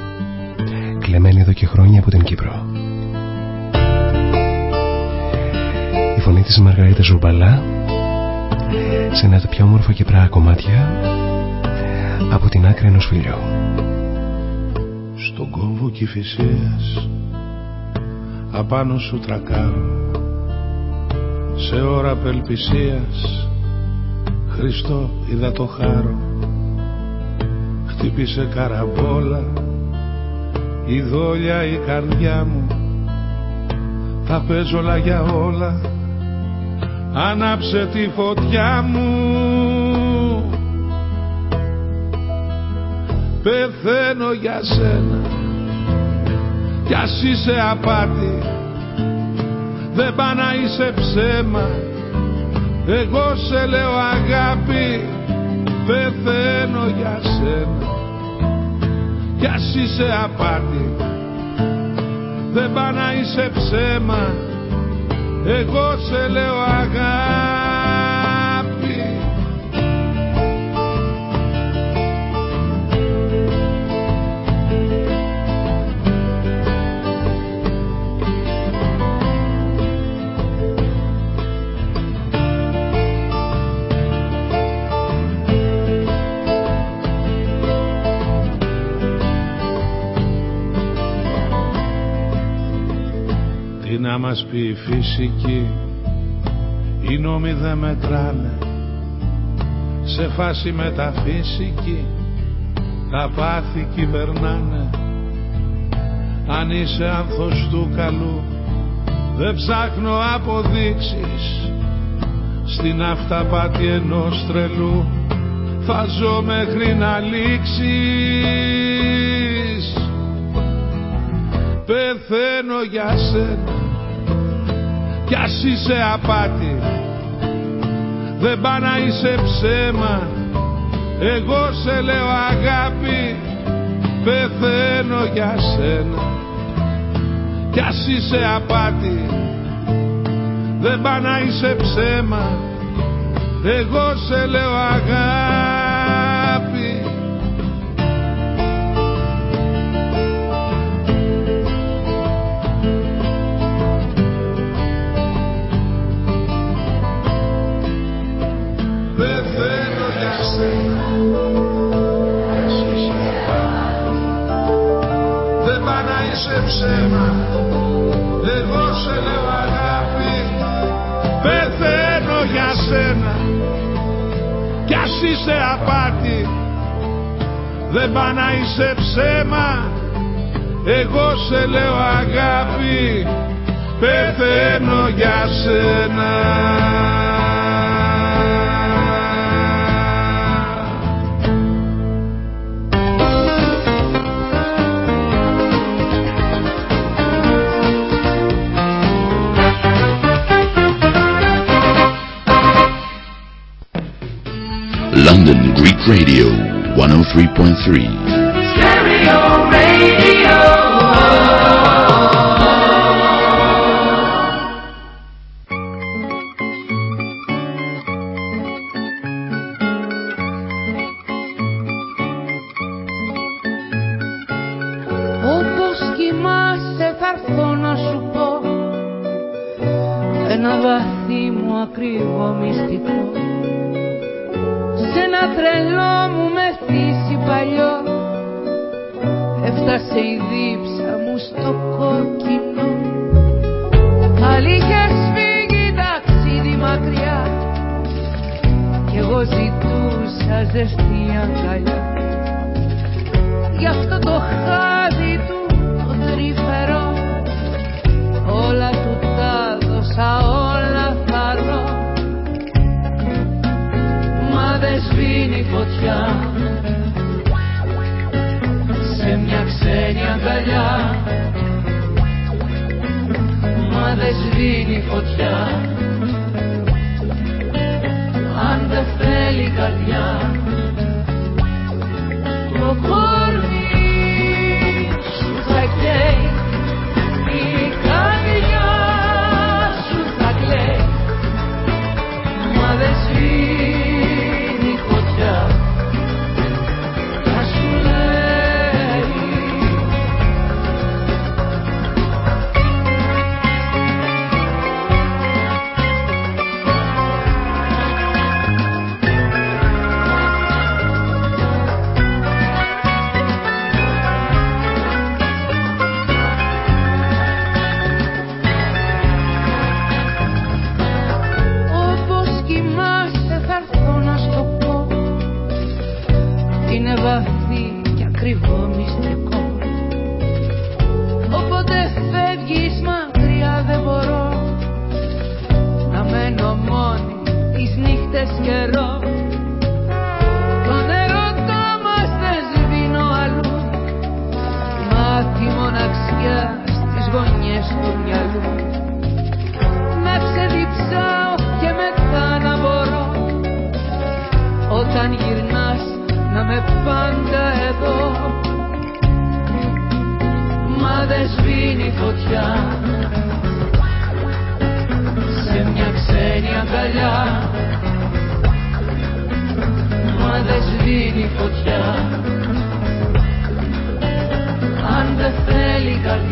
κλεμμένη εδώ και χρόνια από την Κύπρο. Η φωνή της Μαργαρίτας Ζουρμπαλά σε ένα από τα πιο όμορφα και πράγμα κομμάτια από την άκρη ενός φιλιού. Στον κόμβο κυφυσίας απάνω σου τρακάρω σε ώρα απελπισίας Χριστό είδα το χάρο χτύπησε καραμπόλα η δόλια η καρδιά μου. Τα παίζω όλα για όλα άναψε τη φωτιά μου. Πεθαίνω για σένα κι ας είσαι απάτη. Δεν πά να είσαι ψέμα εγώ σε λέω αγάπη. Πεθαίνω για σένα κι ας είσαι απάτη. Δεν πά να είσαι ψέμα. Εγώ σε λέω αγάπη μας πει η φυσική. Οι νόμοι δεν μετράνε. Σε φάση μεταφυσική τα πάθη κυβερνάνε. Αν είσαι άνθος του καλού δεν ψάχνω αποδείξεις. Στην αυταπάτη ενός τρελού θα ζω μέχρι να λήξεις. Πεθαίνω για σένα κι ας είσαι απάτη. Δεν πά να είσαι ψέμα. Εγώ σε λέω αγάπη πεθαίνω για σένα. Κι ας είσαι απάτη. Δεν πά να είσαι ψέμα. Εγώ σε λέω αγάπη Κι ας είσαι απάτη. Δεν πά να είσαι ψέμα. Εγώ σε λέω αγάπη. Πεθαίνω για σένα Greek Radio 103.3.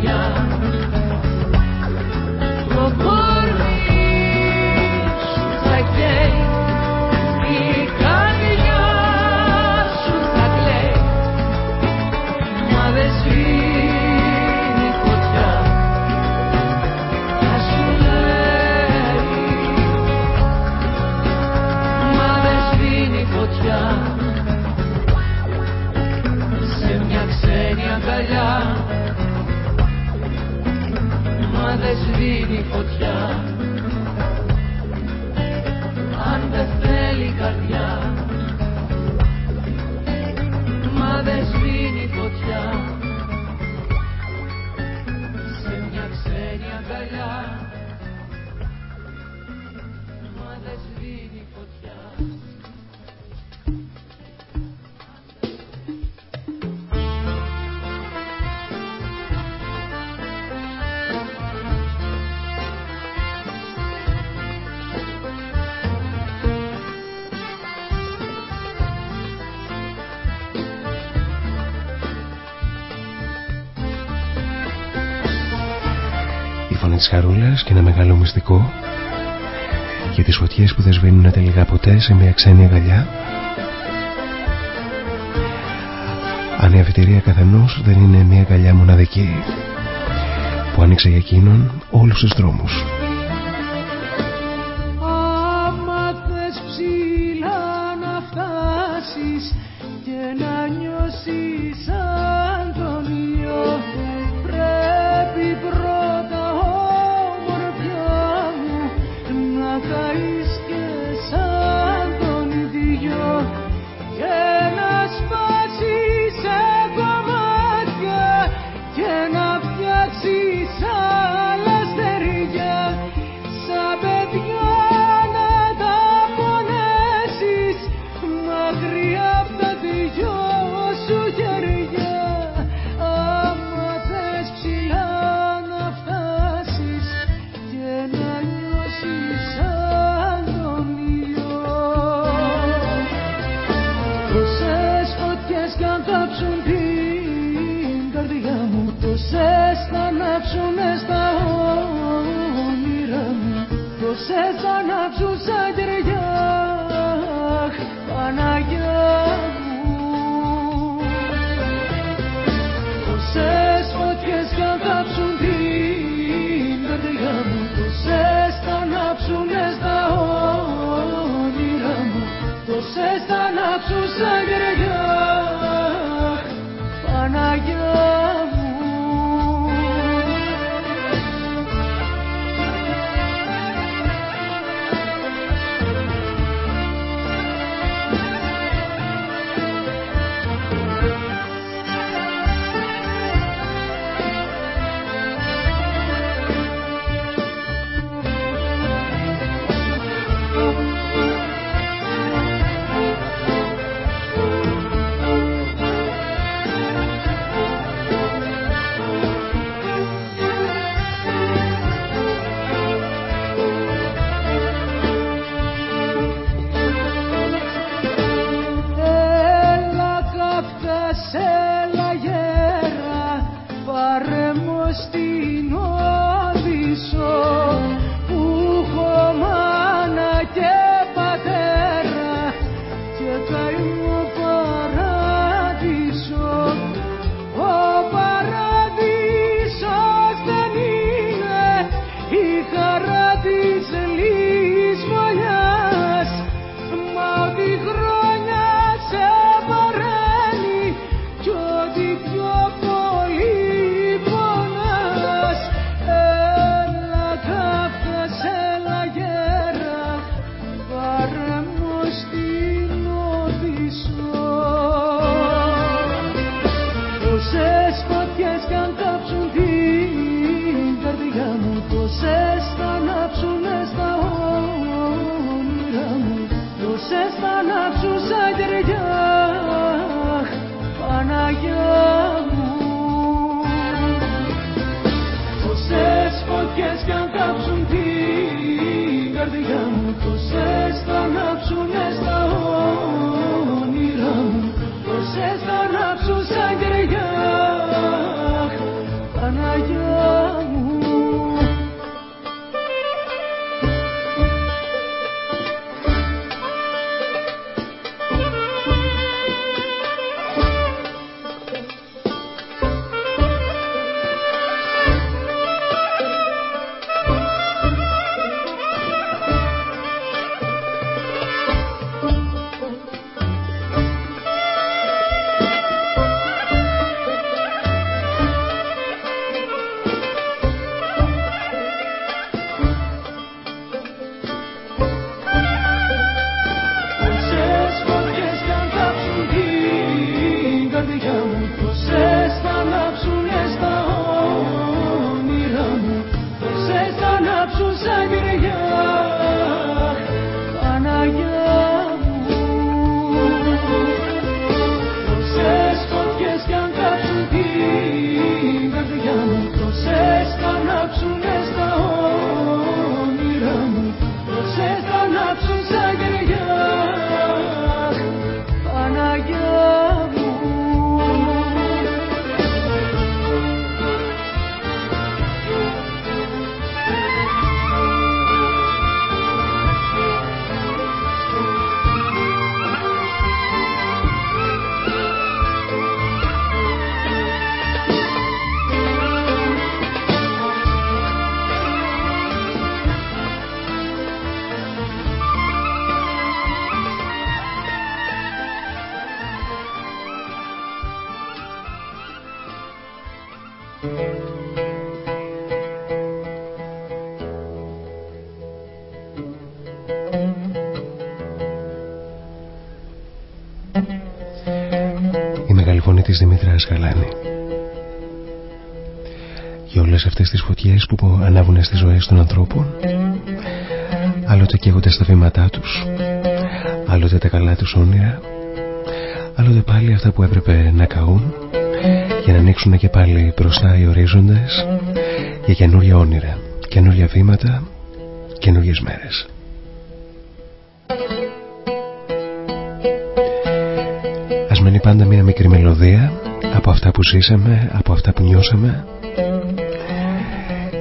Yeah. Και ένα μεγάλο μυστικό για τις φωτιές που δεν σβήνουν τελικά ποτέ σε μια ξένη αγκαλιά αν η αφιτηρία καθενός δεν είναι μια αγκαλιά μοναδική που άνοιξε για εκείνον όλους τους δρόμους. Της Δημήτρας Γαλάνη. Για όλες αυτές τις φωτιές που ανάβουν στις ζωές των ανθρώπων Άλλοτε καίγονται στα βήματά τους Άλλοτε τα καλά τους όνειρα Άλλοτε πάλι αυτά που έπρεπε να καούν Για να ανοίξουν και πάλι μπροστά οι ορίζοντες Για καινούρια όνειρα Καινούρια βήματα Καινούριες μέρες Ας μένει πάντα μια μικρή μελωδία από αυτά που ζήσαμε, από αυτά που νιώσαμε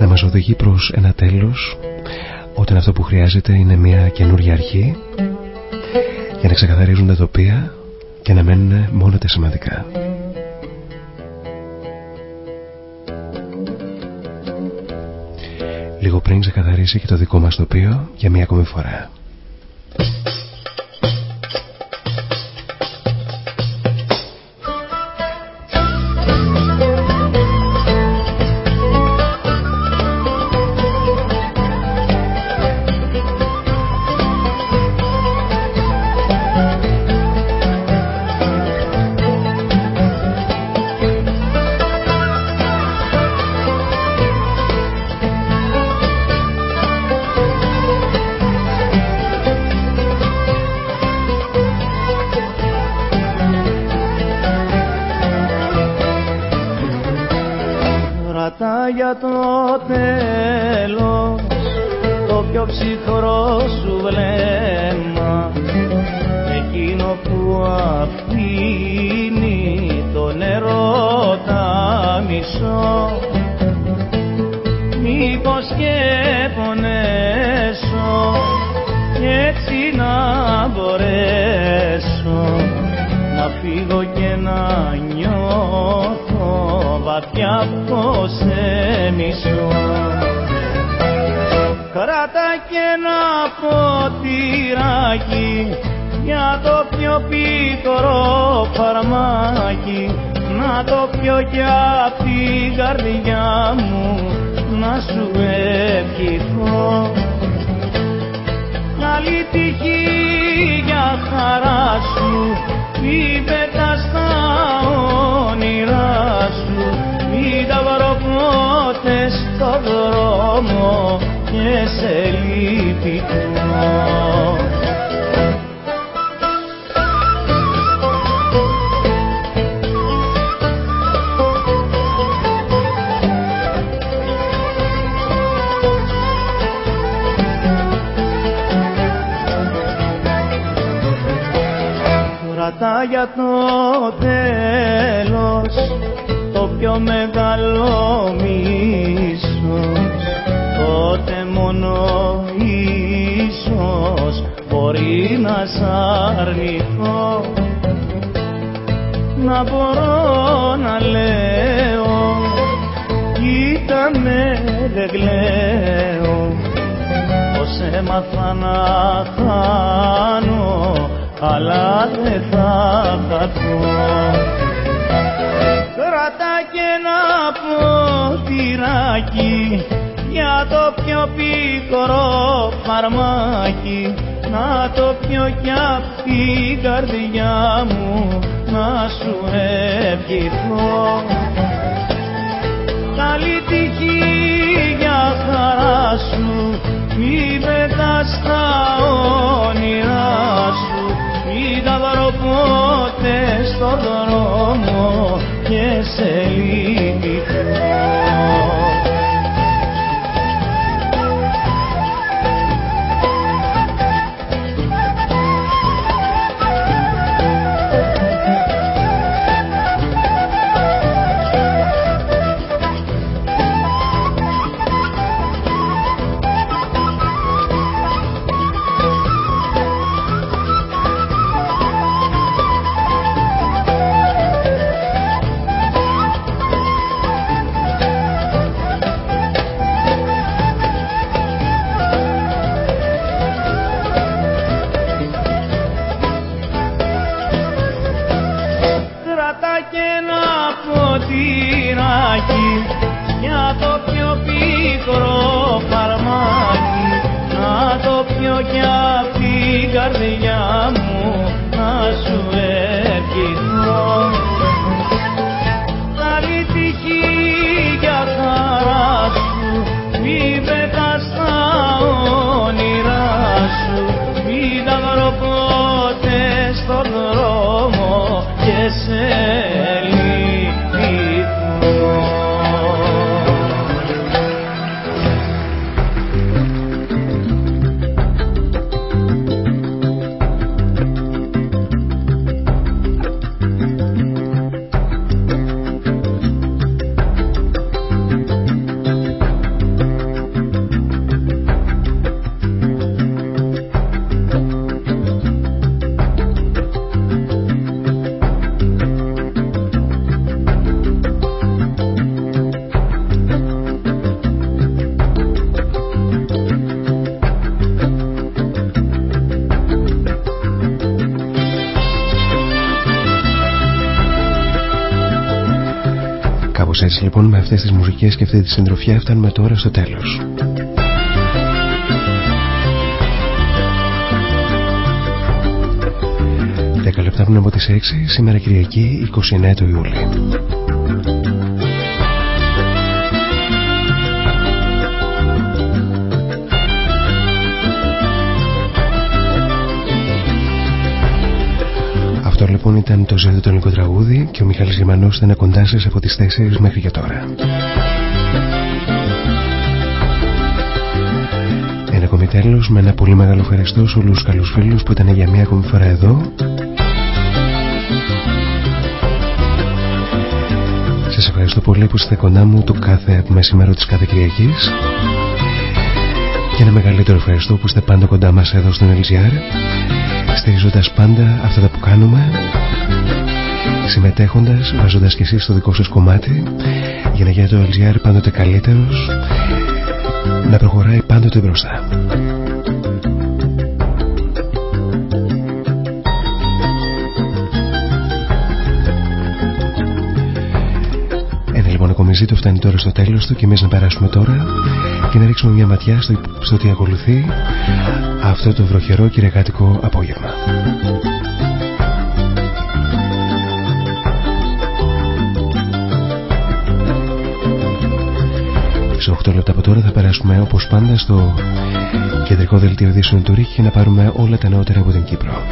να μας οδηγεί προς ένα τέλος όταν αυτό που χρειάζεται είναι μια καινούργια αρχή για να ξεκαθαρίζουν τα τοπία και να μένουν μόνο τα σημαντικά. Λίγο πριν ξεκαθαρίσει και το δικό μας τοπίο για μια ακόμη φορά. Για το τέλος το πιο μεγάλο μίσος. Τότε μόνο ίσως μπορεί να σ' αρνηθώ. Να μπορώ να λέω κοίτα με δεν κλαίω πως έμαθα να χάνω αλλά δεν θα χαθώ. Κράτα και ένα ποτηράκι για το πιο πικρό φαρμάκι. Να το πιω κι απ' την καρδιά μου να σου ευχηθώ. Καλή τύχη για χαρά σου μη πετάς τα όνειρά σου μη τα βρω ποτέ στον δρόμο και σε λυπηθώ Κάπως έτσι λοιπόν με αυτές τις μουσικές και αυτή τη συντροφιά φτάνουμε τώρα στο τέλος. Δέκα λεπτά πριν από τις 6, σήμερα Κυριακή 29 του Ιούλη. Λοιπόν ήταν το ζέντο το ελληνικό τραγούδι και ο Μιχάλης Γερμανός ήταν κοντά σας από τις 4 μέχρι και τώρα. Ένα ακόμη τέλος με ένα πολύ μεγάλο ευχαριστώ σε όλους τους καλούς φίλους που ήταν για μια ακόμη φορά εδώ. Σας ευχαριστώ πολύ που είστε κοντά μου το κάθε μεσημέρο της κάθε Κυριακής και ένα μεγαλύτερο ευχαριστώ που είστε πάντα κοντά μας εδώ στον LGR στηρίζοντας πάντα αυτά που κάνουμε συμμετέχοντας, βάζοντας και εσείς το δικό σας κομμάτι για να γίνει το LGR πάντοτε καλύτερος να προχωράει πάντοτε μπροστά. Ένα λοιπόν ακόμη ζήτο φτάνει τώρα στο τέλος του και εμείς να περάσουμε τώρα και να ρίξουμε μια ματιά στο, στο τι ακολουθεί αυτό το βροχερό κυριακάτικο απόγευμα. Σε 8 λεπτά από τώρα θα περάσουμε όπως πάντα στο κεντρικό δελτίο ειδήσεων του Ρίχη για να πάρουμε όλα τα νεότερα από την Κύπρο.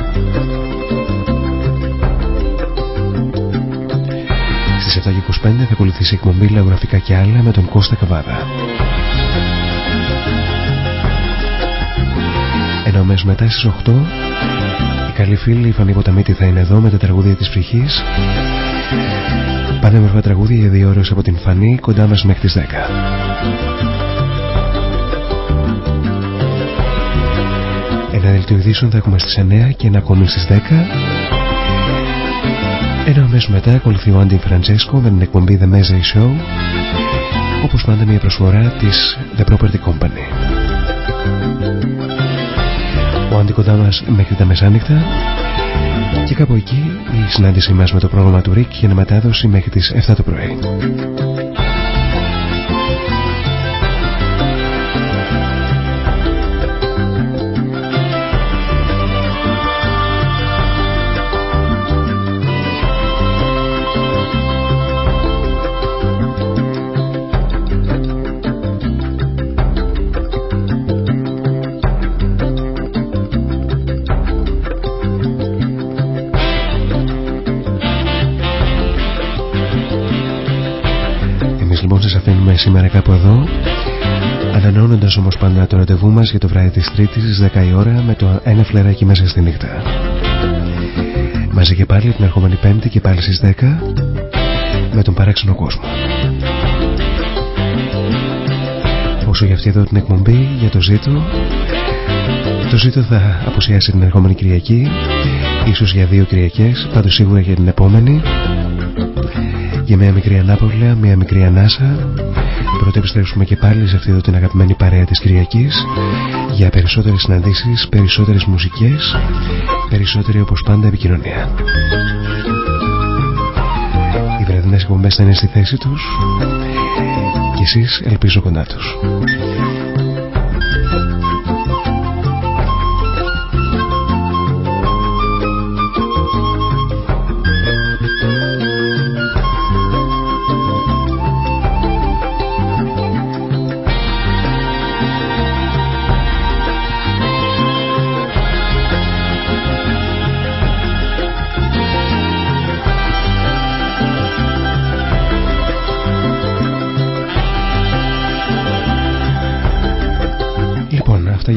Στις 7.25 θα ακολουθήσει εκπομπή λαογραφικά και άλλα με τον Κώστα Καβάδα. Ενώ μέσα μετά στις 8 η καλοί φίλοι, η Φανή Ποταμίτη θα είναι εδώ με τα τραγούδια της ψυχής. Πανέμορφα τραγούδια για δύο ώρες από την Φανή, κοντά μας μέχρι τις 10. Ένα δελτίο ειδήσεων θα έχουμε στις 9 και ένα ακόμη στις 10. Ένα αμέσως μετά ακολουθεί ο Άντι Φραντζέσκο με την εκπομπή The Mezay Show όπως πάντα μια προσφορά της The Property Company. Ο Άντι κοντά μας μέχρι τα μεσάνυχτα και κάπου εκεί η συνάντησή μας με το πρόγραμμα του Ρίκ για μετάδοση μέχρι τις 7 το πρωί. Σήμερα κάπου εδώ. Ανανεώνοντας όμως πάντα το ραντεβού μας για το βράδυ της Τρίτης στις 10 η ώρα με το ένα φλεράκι μέσα στη νύχτα. Μαζί και πάλι την ερχόμενη Πέμπτη και πάλι στις 10 με τον παράξενο κόσμο. Όσο για αυτή εδώ την εκπομπή για το ζήτο το ζήτο θα αποσιάσει την ερχόμενη Κυριακή ίσως για δύο Κυριακές πάντως σίγουρα για την επόμενη για μια μικρή ανάπαυλα, μια μικρή ανάσα Πρώτα επιστρέψουμε και πάλι σε αυτή εδώ την αγαπημένη παρέα της Κυριακής για περισσότερες συναντήσεις, περισσότερες μουσικές, περισσότερη όπως πάντα επικοινωνία. Οι βραδινές εκπομπές θα είναι στη θέση τους και εσείς ελπίζω κοντά τους.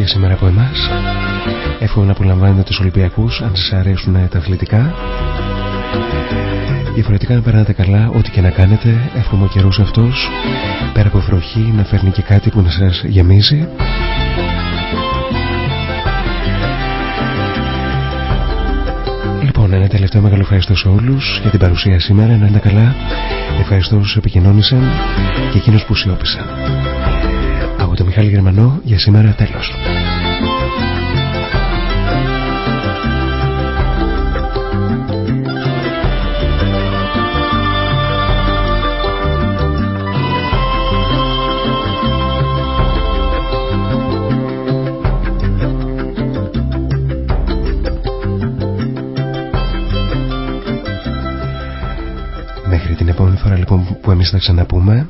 Για σήμερα από εμάς Εύχομαι να απολαμβάνετε τους Ολυμπιακούς αν σας αρέσουν τα αθλητικά Διαφορετικά να περνάτε καλά ό,τι και να κάνετε Εύχομαι ο καιρός αυτός πέρα από βροχή να φέρνει και κάτι που να σας γεμίζει Λοιπόν, ένα τελευταίο μεγάλο ευχαριστώ σε όλους για την παρουσία σήμερα. Να είναι καλά. Ευχαριστώ όσους επικοινώνησαν και εκείνους που σιώπησαν από τον Μιχάλη Γερμανό για σήμερα τέλος. Μέχρι την επόμενη φορά λοιπόν που εμείς θα ξαναπούμε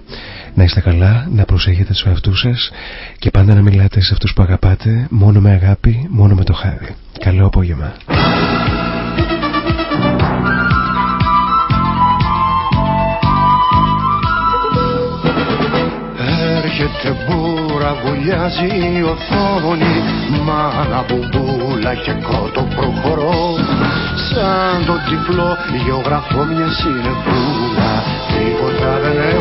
να είστε καλά, να προσέχετε τους εαυτούς σας και πάντα να μιλάτε σε αυτούς που αγαπάτε μόνο με αγάπη, μόνο με το χάδι. Καλό απόγευμα. Έρχεται μπούρα, βουλιάζει η οθόνη Μάνα μπουμπούλα και κότο προχωρώ Σαν το τυφλό γεωγραφώ μιας συνεπούλα Τίποτα δεν έχω